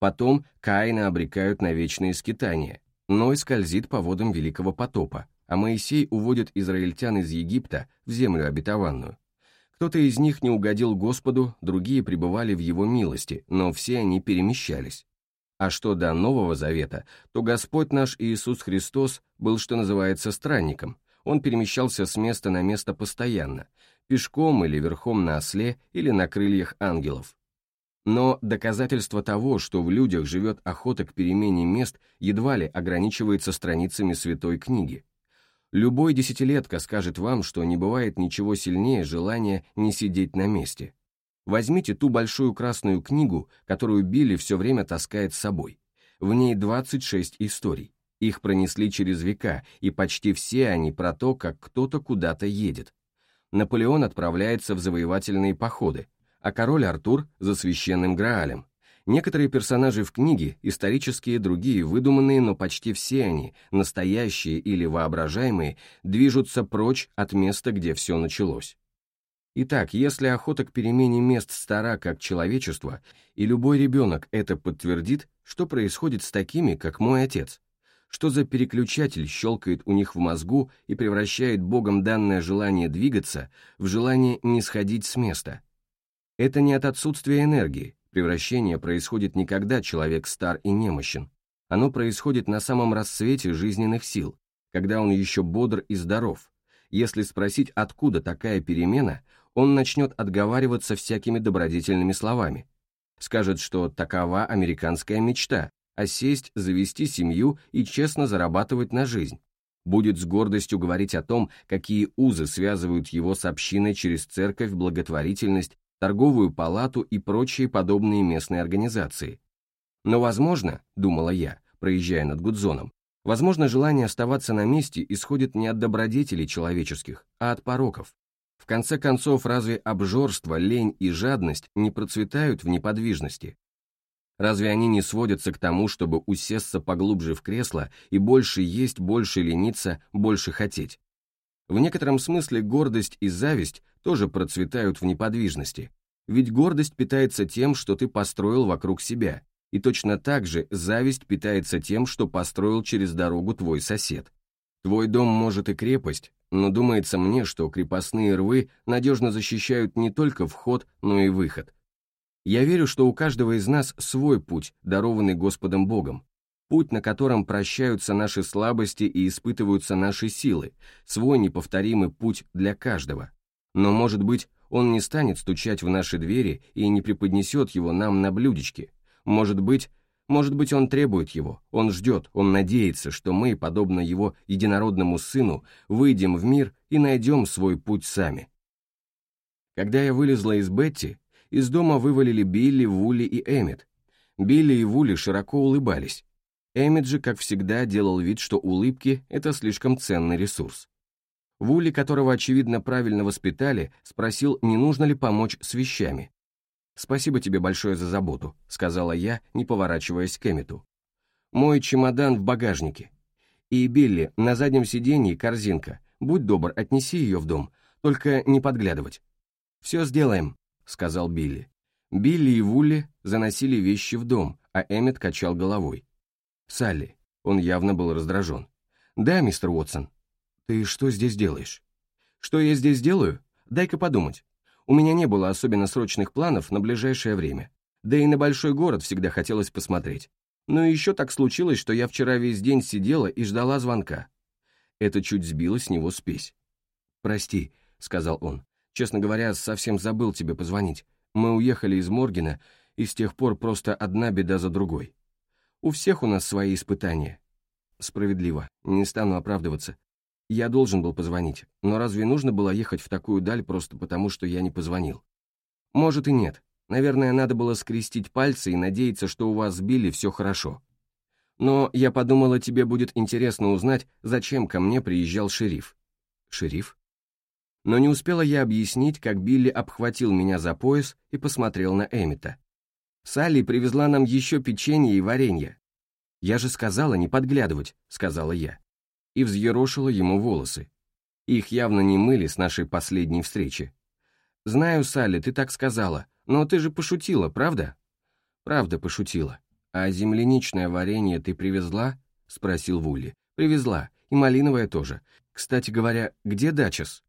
Потом Каина обрекают на вечные скитания. Ной скользит по водам Великого потопа, а Моисей уводит израильтян из Египта в землю обетованную. Кто-то из них не угодил Господу, другие пребывали в Его милости, но все они перемещались. А что до Нового Завета, то Господь наш Иисус Христос был, что называется, странником. Он перемещался с места на место постоянно, пешком или верхом на осле или на крыльях ангелов. Но доказательство того, что в людях живет охота к перемене мест, едва ли ограничивается страницами Святой Книги. Любой десятилетка скажет вам, что не бывает ничего сильнее желания не сидеть на месте. Возьмите ту большую красную книгу, которую Билли все время таскает с собой. В ней 26 историй. Их пронесли через века, и почти все они про то, как кто-то куда-то едет. Наполеон отправляется в завоевательные походы, а король Артур за священным Граалем. Некоторые персонажи в книге, исторические, другие выдуманные, но почти все они, настоящие или воображаемые, движутся прочь от места, где все началось. Итак, если охота к перемене мест стара как человечество, и любой ребенок это подтвердит, что происходит с такими, как мой отец? Что за переключатель щелкает у них в мозгу и превращает Богом данное желание двигаться в желание не сходить с места? Это не от отсутствия энергии, Превращение происходит не когда человек стар и немощен. Оно происходит на самом расцвете жизненных сил, когда он еще бодр и здоров. Если спросить, откуда такая перемена, он начнет отговариваться всякими добродетельными словами. Скажет, что такова американская мечта – осесть, завести семью и честно зарабатывать на жизнь. Будет с гордостью говорить о том, какие узы связывают его с общиной через церковь, благотворительность торговую палату и прочие подобные местные организации. Но, возможно, думала я, проезжая над Гудзоном, возможно, желание оставаться на месте исходит не от добродетелей человеческих, а от пороков. В конце концов, разве обжорство, лень и жадность не процветают в неподвижности? Разве они не сводятся к тому, чтобы усесться поглубже в кресло и больше есть, больше лениться, больше хотеть? В некотором смысле гордость и зависть тоже процветают в неподвижности. Ведь гордость питается тем, что ты построил вокруг себя, и точно так же зависть питается тем, что построил через дорогу твой сосед. Твой дом может и крепость, но думается мне, что крепостные рвы надежно защищают не только вход, но и выход. Я верю, что у каждого из нас свой путь, дарованный Господом Богом, путь, на котором прощаются наши слабости и испытываются наши силы, свой неповторимый путь для каждого. Но, может быть, он не станет стучать в наши двери и не преподнесет его нам на блюдечке. Может быть, может быть, он требует его, он ждет, он надеется, что мы, подобно его единородному сыну, выйдем в мир и найдем свой путь сами. Когда я вылезла из Бетти, из дома вывалили Билли, Вули и Эммет. Билли и Вули широко улыбались. Же, как всегда, делал вид, что улыбки — это слишком ценный ресурс. Вули, которого, очевидно, правильно воспитали, спросил, не нужно ли помочь с вещами. «Спасибо тебе большое за заботу», — сказала я, не поворачиваясь к Эммету. «Мой чемодан в багажнике. И, Билли, на заднем сиденье корзинка. Будь добр, отнеси ее в дом, только не подглядывать». «Все сделаем», — сказал Билли. Билли и Вулли заносили вещи в дом, а Эммет качал головой. «Салли». Он явно был раздражен. «Да, мистер Уотсон». «Ты что здесь делаешь?» «Что я здесь делаю? Дай-ка подумать. У меня не было особенно срочных планов на ближайшее время. Да и на большой город всегда хотелось посмотреть. Но еще так случилось, что я вчера весь день сидела и ждала звонка. Это чуть сбило с него спесь. «Прости», — сказал он. «Честно говоря, совсем забыл тебе позвонить. Мы уехали из Моргена, и с тех пор просто одна беда за другой. У всех у нас свои испытания». «Справедливо. Не стану оправдываться. Я должен был позвонить, но разве нужно было ехать в такую даль просто потому, что я не позвонил? Может и нет. Наверное, надо было скрестить пальцы и надеяться, что у вас с Билли все хорошо. Но я подумала, тебе будет интересно узнать, зачем ко мне приезжал шериф. Шериф? Но не успела я объяснить, как Билли обхватил меня за пояс и посмотрел на Эмита. «Салли привезла нам еще печенье и варенье». «Я же сказала не подглядывать», — сказала я и взъерошила ему волосы. Их явно не мыли с нашей последней встречи. «Знаю, Салли, ты так сказала, но ты же пошутила, правда?» «Правда пошутила. А земляничное варенье ты привезла?» — спросил Вулли. «Привезла. И малиновое тоже. Кстати говоря, где Дачес?»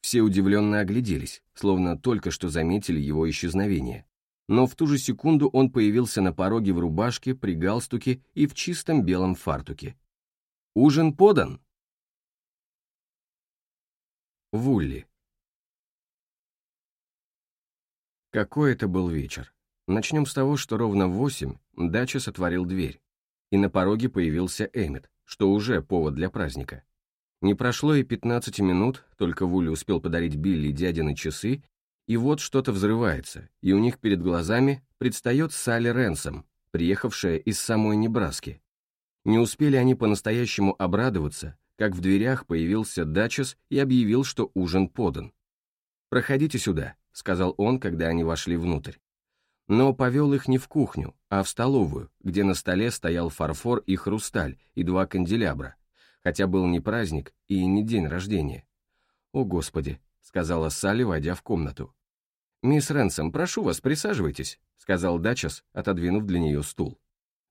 Все удивленно огляделись, словно только что заметили его исчезновение. Но в ту же секунду он появился на пороге в рубашке, при галстуке и в чистом белом фартуке. Ужин подан. Вулли. Какой это был вечер. Начнем с того, что ровно в восемь Дача сотворил дверь, и на пороге появился Эммет, что уже повод для праздника. Не прошло и 15 минут, только Вулли успел подарить Билли дядины часы, и вот что-то взрывается, и у них перед глазами предстает Салли Ренсом, приехавшая из самой Небраски, не успели они по-настоящему обрадоваться, как в дверях появился Дачес и объявил, что ужин подан. «Проходите сюда», — сказал он, когда они вошли внутрь. Но повел их не в кухню, а в столовую, где на столе стоял фарфор и хрусталь, и два канделябра, хотя был не праздник и не день рождения. «О, Господи», — сказала Салли, войдя в комнату. «Мисс Ренсом, прошу вас, присаживайтесь», — сказал Дачес, отодвинув для нее стул.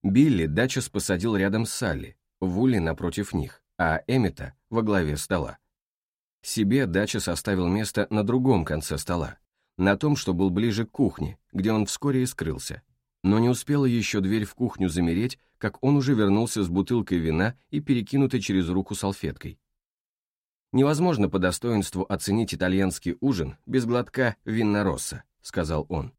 Билли Дачес посадил рядом с Салли, Вулли напротив них, а Эмита во главе стола. Себе Дачес составил место на другом конце стола, на том, что был ближе к кухне, где он вскоре и скрылся. Но не успела еще дверь в кухню замереть, как он уже вернулся с бутылкой вина и перекинутой через руку салфеткой. «Невозможно по достоинству оценить итальянский ужин без глотка винноросса», — сказал он.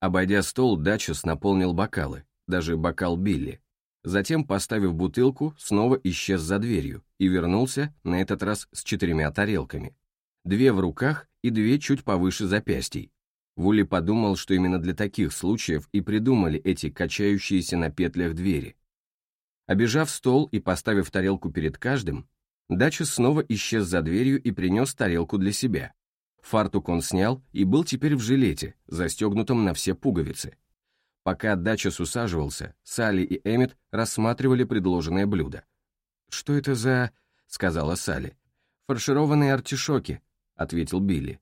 Обойдя стол, Дачес наполнил бокалы, даже бокал Билли. Затем, поставив бутылку, снова исчез за дверью и вернулся, на этот раз с четырьмя тарелками. Две в руках и две чуть повыше запястий. Вули подумал, что именно для таких случаев и придумали эти качающиеся на петлях двери. Обежав стол и поставив тарелку перед каждым, Дача снова исчез за дверью и принес тарелку для себя. Фартук он снял и был теперь в жилете, застегнутом на все пуговицы. Пока Дачес усаживался, Салли и Эммет рассматривали предложенное блюдо. «Что это за...» — сказала Салли. «Фаршированные артишоки», — ответил Билли.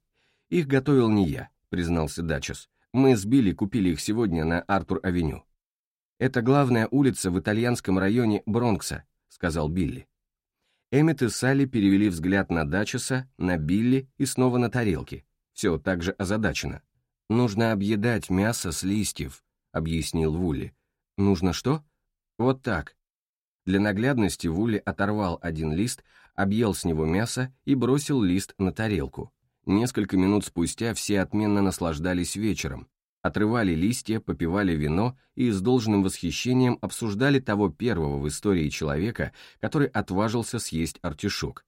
«Их готовил не я», — признался Дачес. «Мы с Билли купили их сегодня на Артур-авеню». «Это главная улица в итальянском районе Бронкса», — сказал Билли. Эммет и Салли перевели взгляд на Дачеса, на Билли и снова на тарелки. Все так же озадачено. «Нужно объедать мясо с листьев», объяснил Вулли. «Нужно что?» «Вот так». Для наглядности Вулли оторвал один лист, объел с него мясо и бросил лист на тарелку. Несколько минут спустя все отменно наслаждались вечером, отрывали листья, попивали вино и с должным восхищением обсуждали того первого в истории человека, который отважился съесть артишок.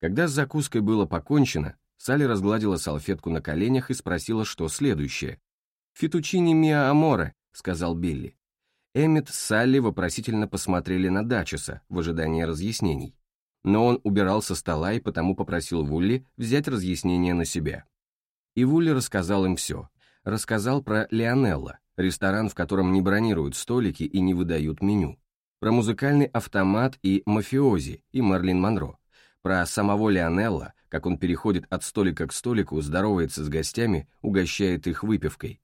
Когда с закуской было покончено, Салли разгладила салфетку на коленях и спросила, что следующее. «Фетучини миа аморе», — сказал Билли. Эммет с Салли вопросительно посмотрели на Дачеса в ожидании разъяснений. Но он убирал со стола и потому попросил Вулли взять разъяснение на себя. И Вулли рассказал им все. Рассказал про Лионелла, ресторан, в котором не бронируют столики и не выдают меню. Про музыкальный автомат и мафиози, и Марлин Монро. Про самого Лионелла, как он переходит от столика к столику, здоровается с гостями, угощает их выпивкой.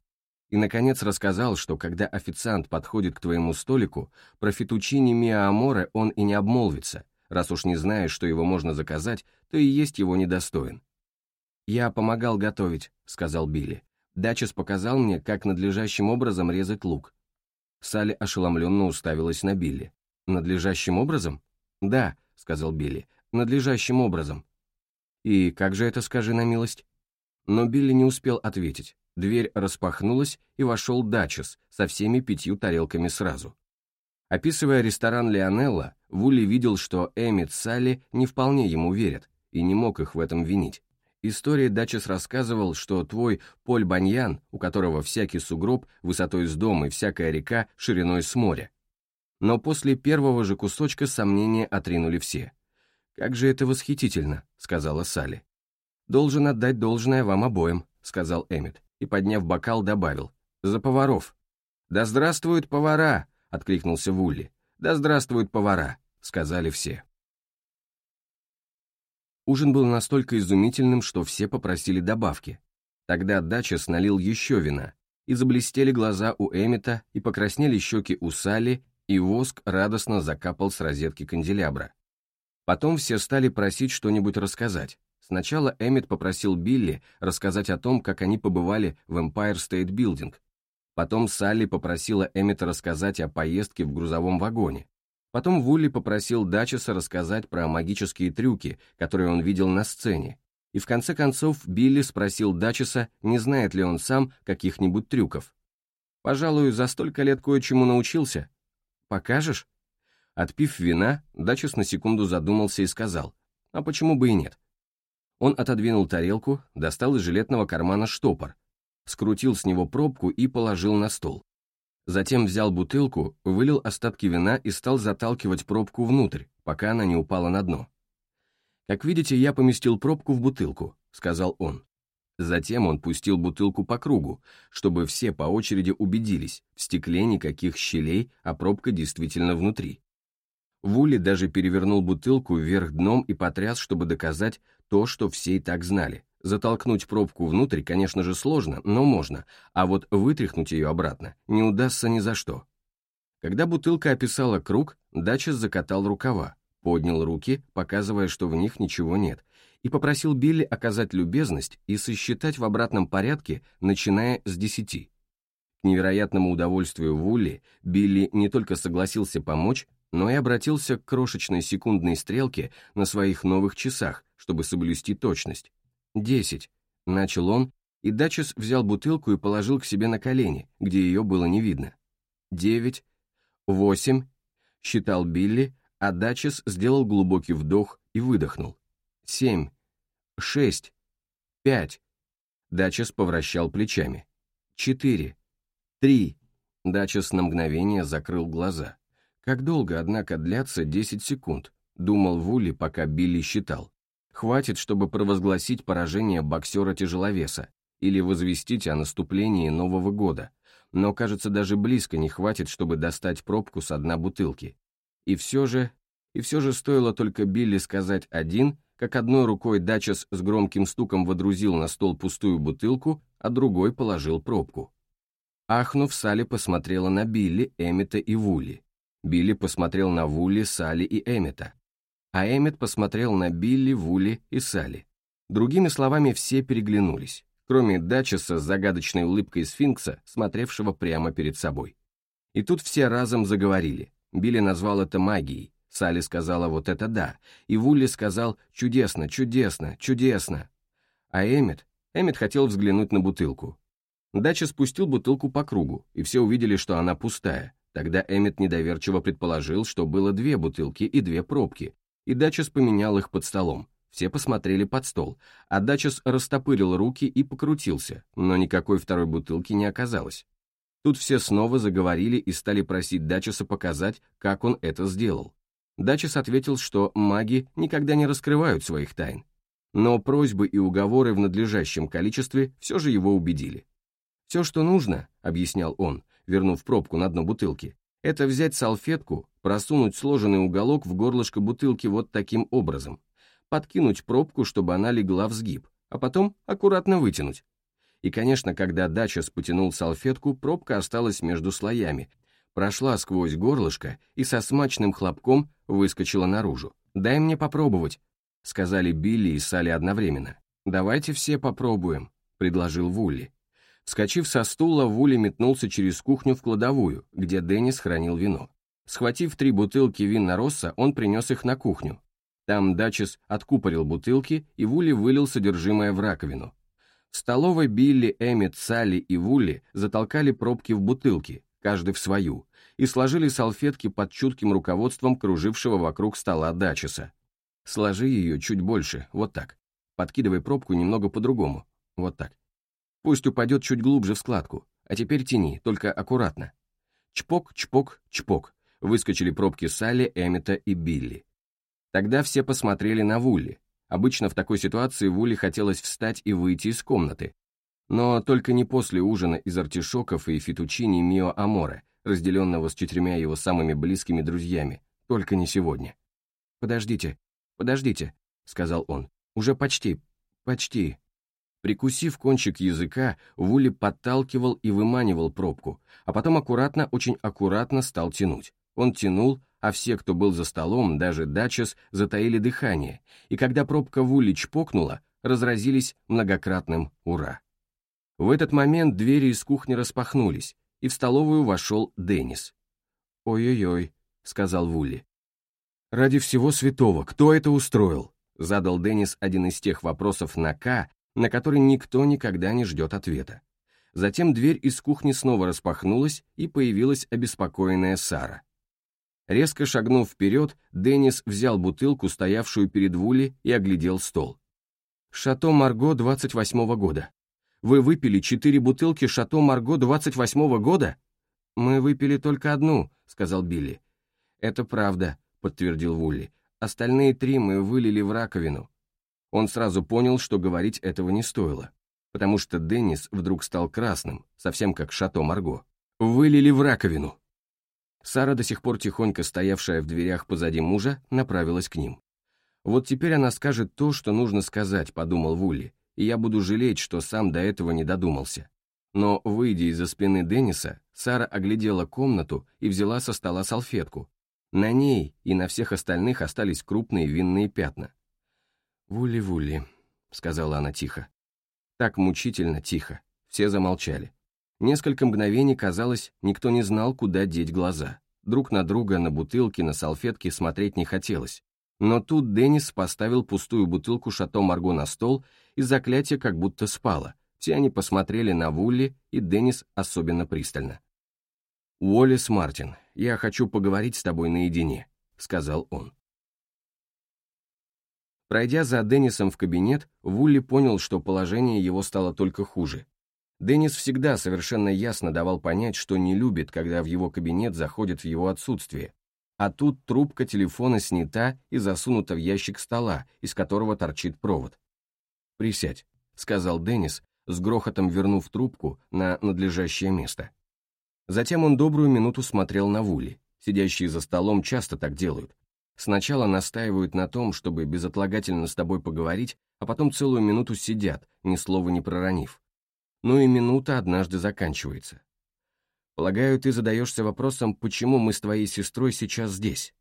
И, наконец, рассказал, что когда официант подходит к твоему столику, про фетучини миа аморе он и не обмолвится, раз уж не знаешь, что его можно заказать, то и есть его недостоин. «Я помогал готовить», — сказал Билли. Дачес показал мне, как надлежащим образом резать лук. Салли ошеломленно уставилась на Билли. «Надлежащим образом?» «Да», — сказал Билли, — «надлежащим образом». «И как же это, скажи на милость?» Но Билли не успел ответить. Дверь распахнулась, и вошел Дачес со всеми пятью тарелками сразу. Описывая ресторан Лионелла, Вулли видел, что Эммит Салли не вполне ему верят, и не мог их в этом винить. История Дачес рассказывал, что твой Поль Баньян, у которого всякий сугроб высотой с дома и всякая река шириной с моря. Но после первого же кусочка сомнения отринули все. «Как же это восхитительно», — сказала Салли. «Должен отдать должное вам обоим», — сказал Эммет и, подняв бокал, добавил. «За поваров». «Да здравствуют повара!» — откликнулся Вулли. «Да здравствуют повара!» — сказали все. Ужин был настолько изумительным, что все попросили добавки. Тогда Дачес налил еще вина, и заблестели глаза у Эмита, и покраснели щеки у Салли, и воск радостно закапал с розетки канделябра. Потом все стали просить что-нибудь рассказать. Сначала Эммет попросил Билли рассказать о том, как они побывали в Empire State Building. Потом Салли попросила Эммета рассказать о поездке в грузовом вагоне. Потом Вулли попросил Дачеса рассказать про магические трюки, которые он видел на сцене. И в конце концов Билли спросил Дачеса, не знает ли он сам каких-нибудь трюков. «Пожалуй, за столько лет кое-чему научился. Покажешь?» Отпив вина, Дачес на секунду задумался и сказал, «А почему бы и нет?» Он отодвинул тарелку, достал из жилетного кармана штопор, скрутил с него пробку и положил на стол. Затем взял бутылку, вылил остатки вина и стал заталкивать пробку внутрь, пока она не упала на дно. «Как видите, я поместил пробку в бутылку», — сказал он. Затем он пустил бутылку по кругу, чтобы все по очереди убедились, в стекле никаких щелей, а пробка действительно внутри. Вули даже перевернул бутылку вверх дном и потряс, чтобы доказать то, что все и так знали. Затолкнуть пробку внутрь, конечно же, сложно, но можно, а вот вытряхнуть ее обратно не удастся ни за что. Когда бутылка описала круг, Дачес закатал рукава, поднял руки, показывая, что в них ничего нет, и попросил Билли оказать любезность и сосчитать в обратном порядке, начиная с десяти. К невероятному удовольствию Вулли Билли не только согласился помочь, но и обратился к крошечной секундной стрелке на своих новых часах, чтобы соблюсти точность. «Десять», — начал он, и Дачес взял бутылку и положил к себе на колени, где ее было не видно. «Девять», «Восемь», — считал Билли, а Дачес сделал глубокий вдох и выдохнул. «Семь», «Шесть», «Пять», Дачес повращал плечами. «Четыре», «Три», Дачес на мгновение закрыл глаза. Как долго, однако, длятся 10 секунд, думал Вули, пока Билли считал. Хватит, чтобы провозгласить поражение боксера-тяжеловеса или возвестить о наступлении Нового года, но, кажется, даже близко не хватит, чтобы достать пробку с одной бутылки. И все же, и все же стоило только Билли сказать «один», как одной рукой Дачес с громким стуком водрузил на стол пустую бутылку, а другой положил пробку. Ахнув, Салли посмотрела на Билли, Эмита и Вули. Билли посмотрел на Вули, Салли и Эммета. А Эммет посмотрел на Билли, Вули и Салли. Другими словами, все переглянулись, кроме Дачеса с загадочной улыбкой сфинкса, смотревшего прямо перед собой. И тут все разом заговорили. Билли назвал это магией, Салли сказала «вот это да», и Вулли сказал «чудесно, чудесно, чудесно». А Эммет? Эммет хотел взглянуть на бутылку. Дача спустил бутылку по кругу, и все увидели, что она пустая. Тогда Эммет недоверчиво предположил, что было две бутылки и две пробки, и Дачес поменял их под столом. Все посмотрели под стол, а Дачес растопырил руки и покрутился, но никакой второй бутылки не оказалось. Тут все снова заговорили и стали просить Дачеса показать, как он это сделал. Дачес ответил, что маги никогда не раскрывают своих тайн. Но просьбы и уговоры в надлежащем количестве все же его убедили. «Все, что нужно», — объяснял он, вернув пробку на дно бутылки, «это взять салфетку, просунуть сложенный уголок в горлышко бутылки вот таким образом, подкинуть пробку, чтобы она легла в сгиб, а потом аккуратно вытянуть. И, конечно, когда Дача спутянул салфетку, пробка осталась между слоями, прошла сквозь горлышко и со смачным хлопком выскочила наружу. «Дай мне попробовать», — сказали Билли и Салли одновременно. «Давайте все попробуем», — предложил Вулли. Вскочив со стула, Вулли метнулся через кухню в кладовую, где Деннис хранил вино. Схватив три бутылки вина Росса, он принес их на кухню. Там Дачес откупорил бутылки, и Вулли вылил содержимое в раковину. В столовой Билли, Эммет, Салли и Вулли затолкали пробки в бутылки, каждый в свою, и сложили салфетки под чутким руководством кружившего вокруг стола Дачеса. Сложи ее чуть больше, вот так. Подкидывай пробку немного по-другому, вот так. Пусть упадет чуть глубже в складку, а теперь тяни, только аккуратно. Чпок, чпок, чпок. Выскочили пробки Салли, Эммета и Билли. Тогда все посмотрели на Вулли. Обычно в такой ситуации Вулли хотелось встать и выйти из комнаты. Но только не после ужина из артишоков и фетучини Мио Аморе, разделенного с четырьмя его самыми близкими друзьями. Только не сегодня. «Подождите, подождите», — сказал он. «Уже почти, почти». Прикусив кончик языка, Вулли подталкивал и выманивал пробку, а потом аккуратно, очень аккуратно стал тянуть. Он тянул, а все, кто был за столом, даже Дачес, затаили дыхание, и когда пробка в улич покнула, разразились многократным «Ура!». В этот момент двери из кухни распахнулись, и в столовую вошел Деннис. «Ой-ой-ой», — сказал Вулли. «Ради всего святого, кто это устроил?» — задал Деннис один из тех вопросов на «К», на который никто никогда не ждет ответа. Затем дверь из кухни снова распахнулась, и появилась обеспокоенная Сара. Резко шагнув вперед, Деннис взял бутылку, стоявшую перед Вули, и оглядел стол. «Шато Марго 28-го года. Вы выпили четыре бутылки Шато Марго 28-го года?» «Мы выпили только одну», — сказал Билли. «Это правда», — подтвердил Вулли. «Остальные три мы вылили в раковину». Он сразу понял, что говорить этого не стоило, потому что Деннис вдруг стал красным, совсем как Шато Марго. «Вылили в раковину», Сара, до сих пор тихонько стоявшая в дверях позади мужа, направилась к ним. «Вот теперь она скажет то, что нужно сказать», — подумал Вулли, «и я буду жалеть, что сам до этого не додумался». Но, выйдя из-за спины Денниса, Сара оглядела комнату и взяла со стола салфетку. На ней и на всех остальных остались крупные винные пятна. «Вулли-вулли», — сказала она тихо. Так мучительно тихо. Все замолчали. Несколько мгновений, казалось, никто не знал, куда деть глаза. Друг на друга, на бутылки, на салфетки смотреть не хотелось. Но тут Деннис поставил пустую бутылку Шато Марго на стол, и заклятие как будто спало. Все они посмотрели на Вулли, и Деннис особенно пристально. «Уоллес Мартин, я хочу поговорить с тобой наедине», — сказал он. Пройдя за Деннисом в кабинет, Вулли понял, что положение его стало только хуже. Деннис всегда совершенно ясно давал понять, что не любит, когда в его кабинет заходят в его отсутствие. А тут трубка телефона снята и засунута в ящик стола, из которого торчит провод. «Присядь», — сказал Деннис, с грохотом вернув трубку на надлежащее место. Затем он добрую минуту смотрел на Вули. Сидящие за столом часто так делают. Сначала настаивают на том, чтобы безотлагательно с тобой поговорить, а потом целую минуту сидят, ни слова не проронив но и минута однажды заканчивается. Полагаю, ты задаешься вопросом, почему мы с твоей сестрой сейчас здесь.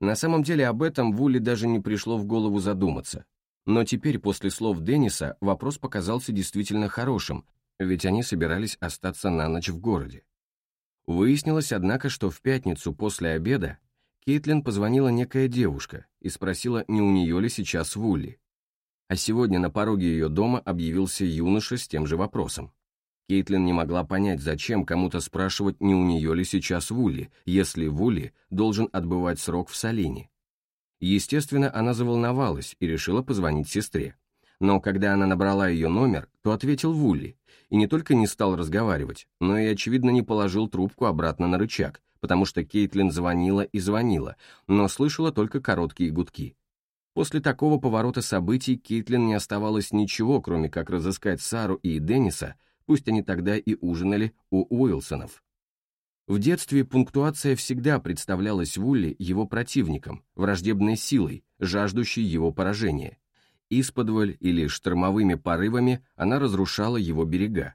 На самом деле об этом Вуле даже не пришло в голову задуматься. Но теперь, после слов Денниса, вопрос показался действительно хорошим, ведь они собирались остаться на ночь в городе. Выяснилось, однако, что в пятницу после обеда Кейтлин позвонила некая девушка и спросила, не у нее ли сейчас Вулли а сегодня на пороге ее дома объявился юноша с тем же вопросом. Кейтлин не могла понять, зачем кому-то спрашивать, не у нее ли сейчас Вулли, если Вулли должен отбывать срок в Салине. Естественно, она заволновалась и решила позвонить сестре. Но когда она набрала ее номер, то ответил Вулли, и не только не стал разговаривать, но и, очевидно, не положил трубку обратно на рычаг, потому что Кейтлин звонила и звонила, но слышала только короткие гудки. После такого поворота событий Кейтлин не оставалось ничего, кроме как разыскать Сару и Денниса, пусть они тогда и ужинали у Уилсонов. В детстве пунктуация всегда представлялась Вулли его противником, враждебной силой, жаждущей его поражения. Исподволь или штормовыми порывами она разрушала его берега.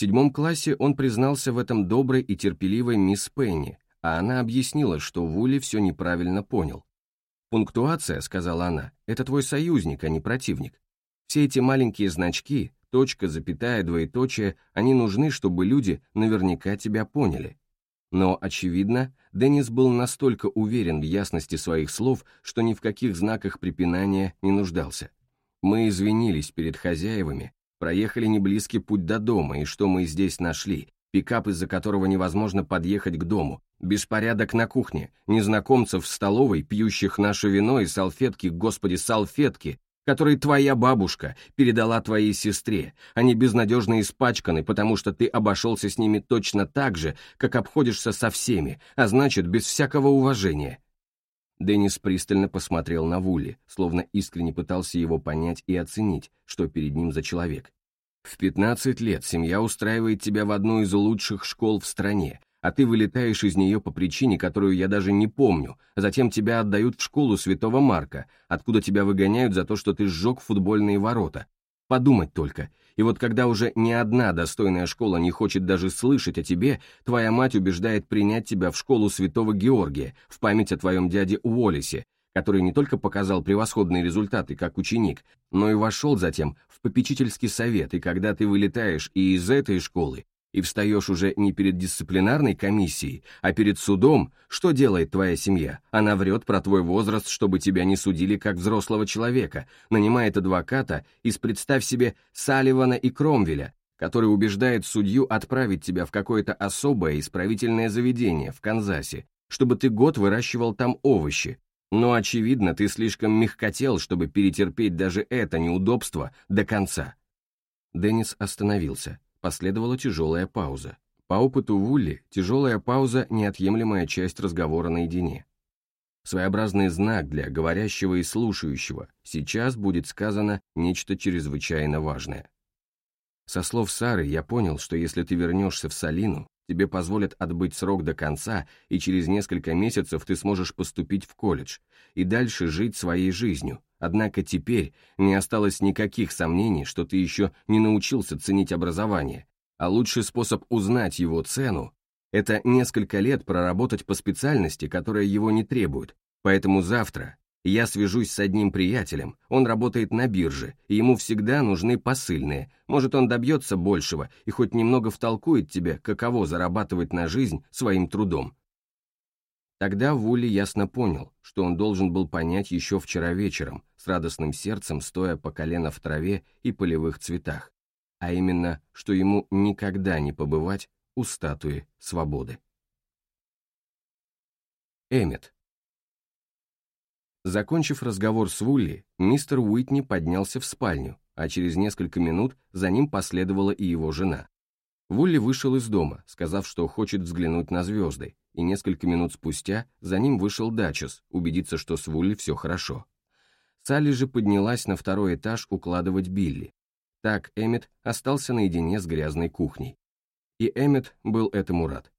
В седьмом классе он признался в этом доброй и терпеливой мисс Пенни, а она объяснила, что Вулли все неправильно понял. «Пунктуация», — сказала она, — «это твой союзник, а не противник. Все эти маленькие значки, точка, запятая, двоеточие, они нужны, чтобы люди наверняка тебя поняли». Но, очевидно, Деннис был настолько уверен в ясности своих слов, что ни в каких знаках препинания не нуждался. Мы извинились перед хозяевами, проехали неблизкий путь до дома, и что мы здесь нашли, пикап, из-за которого невозможно подъехать к дому, беспорядок на кухне, незнакомцев в столовой, пьющих наше вино и салфетки, господи, салфетки, которые твоя бабушка передала твоей сестре. Они безнадежно испачканы, потому что ты обошелся с ними точно так же, как обходишься со всеми, а значит, без всякого уважения». Деннис пристально посмотрел на Вулли, словно искренне пытался его понять и оценить, что перед ним за человек. «В 15 лет семья устраивает тебя в одну из лучших школ в стране, а ты вылетаешь из нее по причине, которую я даже не помню, затем тебя отдают в школу Святого Марка, откуда тебя выгоняют за то, что ты сжег футбольные ворота. Подумать только. И вот когда уже ни одна достойная школа не хочет даже слышать о тебе, твоя мать убеждает принять тебя в школу Святого Георгия в память о твоем дяде Уоллесе, который не только показал превосходные результаты как ученик, но и вошел затем в попечительский совет, и когда ты вылетаешь и из этой школы, и встаешь уже не перед дисциплинарной комиссией, а перед судом, что делает твоя семья? Она врет про твой возраст, чтобы тебя не судили как взрослого человека, нанимает адвоката из, представь себе, Салливана и Кромвеля, который убеждает судью отправить тебя в какое-то особое исправительное заведение в Канзасе, чтобы ты год выращивал там овощи. Но, очевидно, ты слишком мягкотел, чтобы перетерпеть даже это неудобство до конца. Деннис остановился. Последовала тяжелая пауза. По опыту Вулли, тяжелая пауза – неотъемлемая часть разговора наедине. Своеобразный знак для говорящего и слушающего. Сейчас будет сказано нечто чрезвычайно важное. Со слов Сары я понял, что если ты вернешься в Салину, тебе позволят отбыть срок до конца, и через несколько месяцев ты сможешь поступить в колледж и дальше жить своей жизнью, Однако теперь не осталось никаких сомнений, что ты еще не научился ценить образование, а лучший способ узнать его цену – это несколько лет проработать по специальности, которая его не требует. Поэтому завтра я свяжусь с одним приятелем, он работает на бирже, и ему всегда нужны посыльные, может он добьется большего и хоть немного втолкует тебе, каково зарабатывать на жизнь своим трудом. Тогда Вулли ясно понял, что он должен был понять еще вчера вечером, с радостным сердцем стоя по колено в траве и полевых цветах, а именно, что ему никогда не побывать у статуи свободы. Эммет. Закончив разговор с Вулли, мистер Уитни поднялся в спальню, а через несколько минут за ним последовала и его жена. Вулли вышел из дома, сказав, что хочет взглянуть на звезды, и несколько минут спустя за ним вышел Дачес, убедиться, что с Вулли все хорошо. Салли же поднялась на второй этаж укладывать Билли. Так Эммет остался наедине с грязной кухней. И Эммет был этому рад.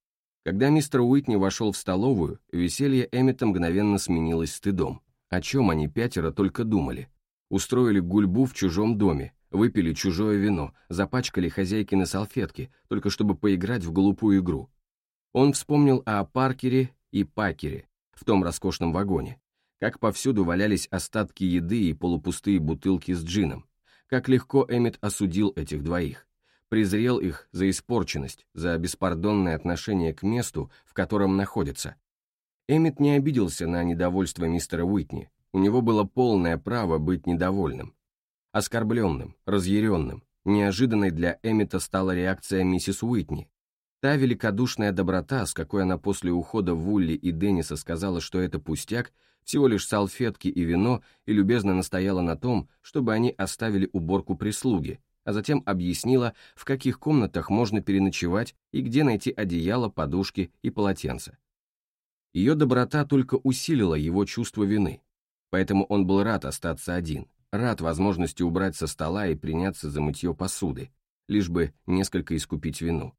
Когда мистер Уитни вошел в столовую, веселье Эммета мгновенно сменилось стыдом. О чем они пятеро только думали. Устроили гульбу в чужом доме, выпили чужое вино, запачкали хозяйки на салфетки, только чтобы поиграть в глупую игру. Он вспомнил о Паркере и Пакере в том роскошном вагоне, как повсюду валялись остатки еды и полупустые бутылки с джином, как легко Эммет осудил этих двоих, презрел их за испорченность, за беспардонное отношение к месту, в котором находится. Эммет не обиделся на недовольство мистера Уитни, у него было полное право быть недовольным, оскорбленным, разъяренным, Неожиданной для Эммета стала реакция миссис Уитни. Та великодушная доброта, с какой она после ухода Вулли и Денниса сказала, что это пустяк, всего лишь салфетки и вино, и любезно настояла на том, чтобы они оставили уборку прислуги, а затем объяснила, в каких комнатах можно переночевать и где найти одеяло, подушки и полотенца. Ее доброта только усилила его чувство вины, поэтому он был рад остаться один, рад возможности убрать со стола и приняться за мытье посуды, лишь бы несколько искупить вину.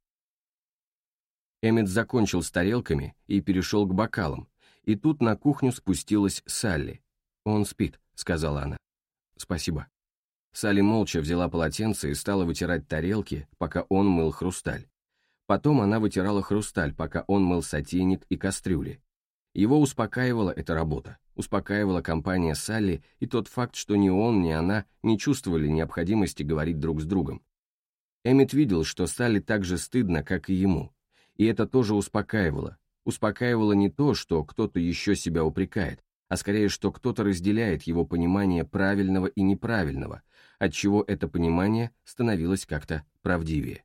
Эммет закончил с тарелками и перешел к бокалам, и тут на кухню спустилась Салли. «Он спит», — сказала она. «Спасибо». Салли молча взяла полотенце и стала вытирать тарелки, пока он мыл хрусталь. Потом она вытирала хрусталь, пока он мыл сотейник и кастрюли. Его успокаивала эта работа, успокаивала компания Салли и тот факт, что ни он, ни она не чувствовали необходимости говорить друг с другом. Эммет видел, что Салли так же стыдно, как и ему, и это тоже успокаивало. Успокаивало не то, что кто-то еще себя упрекает, а скорее, что кто-то разделяет его понимание правильного и неправильного, отчего это понимание становилось как-то правдивее.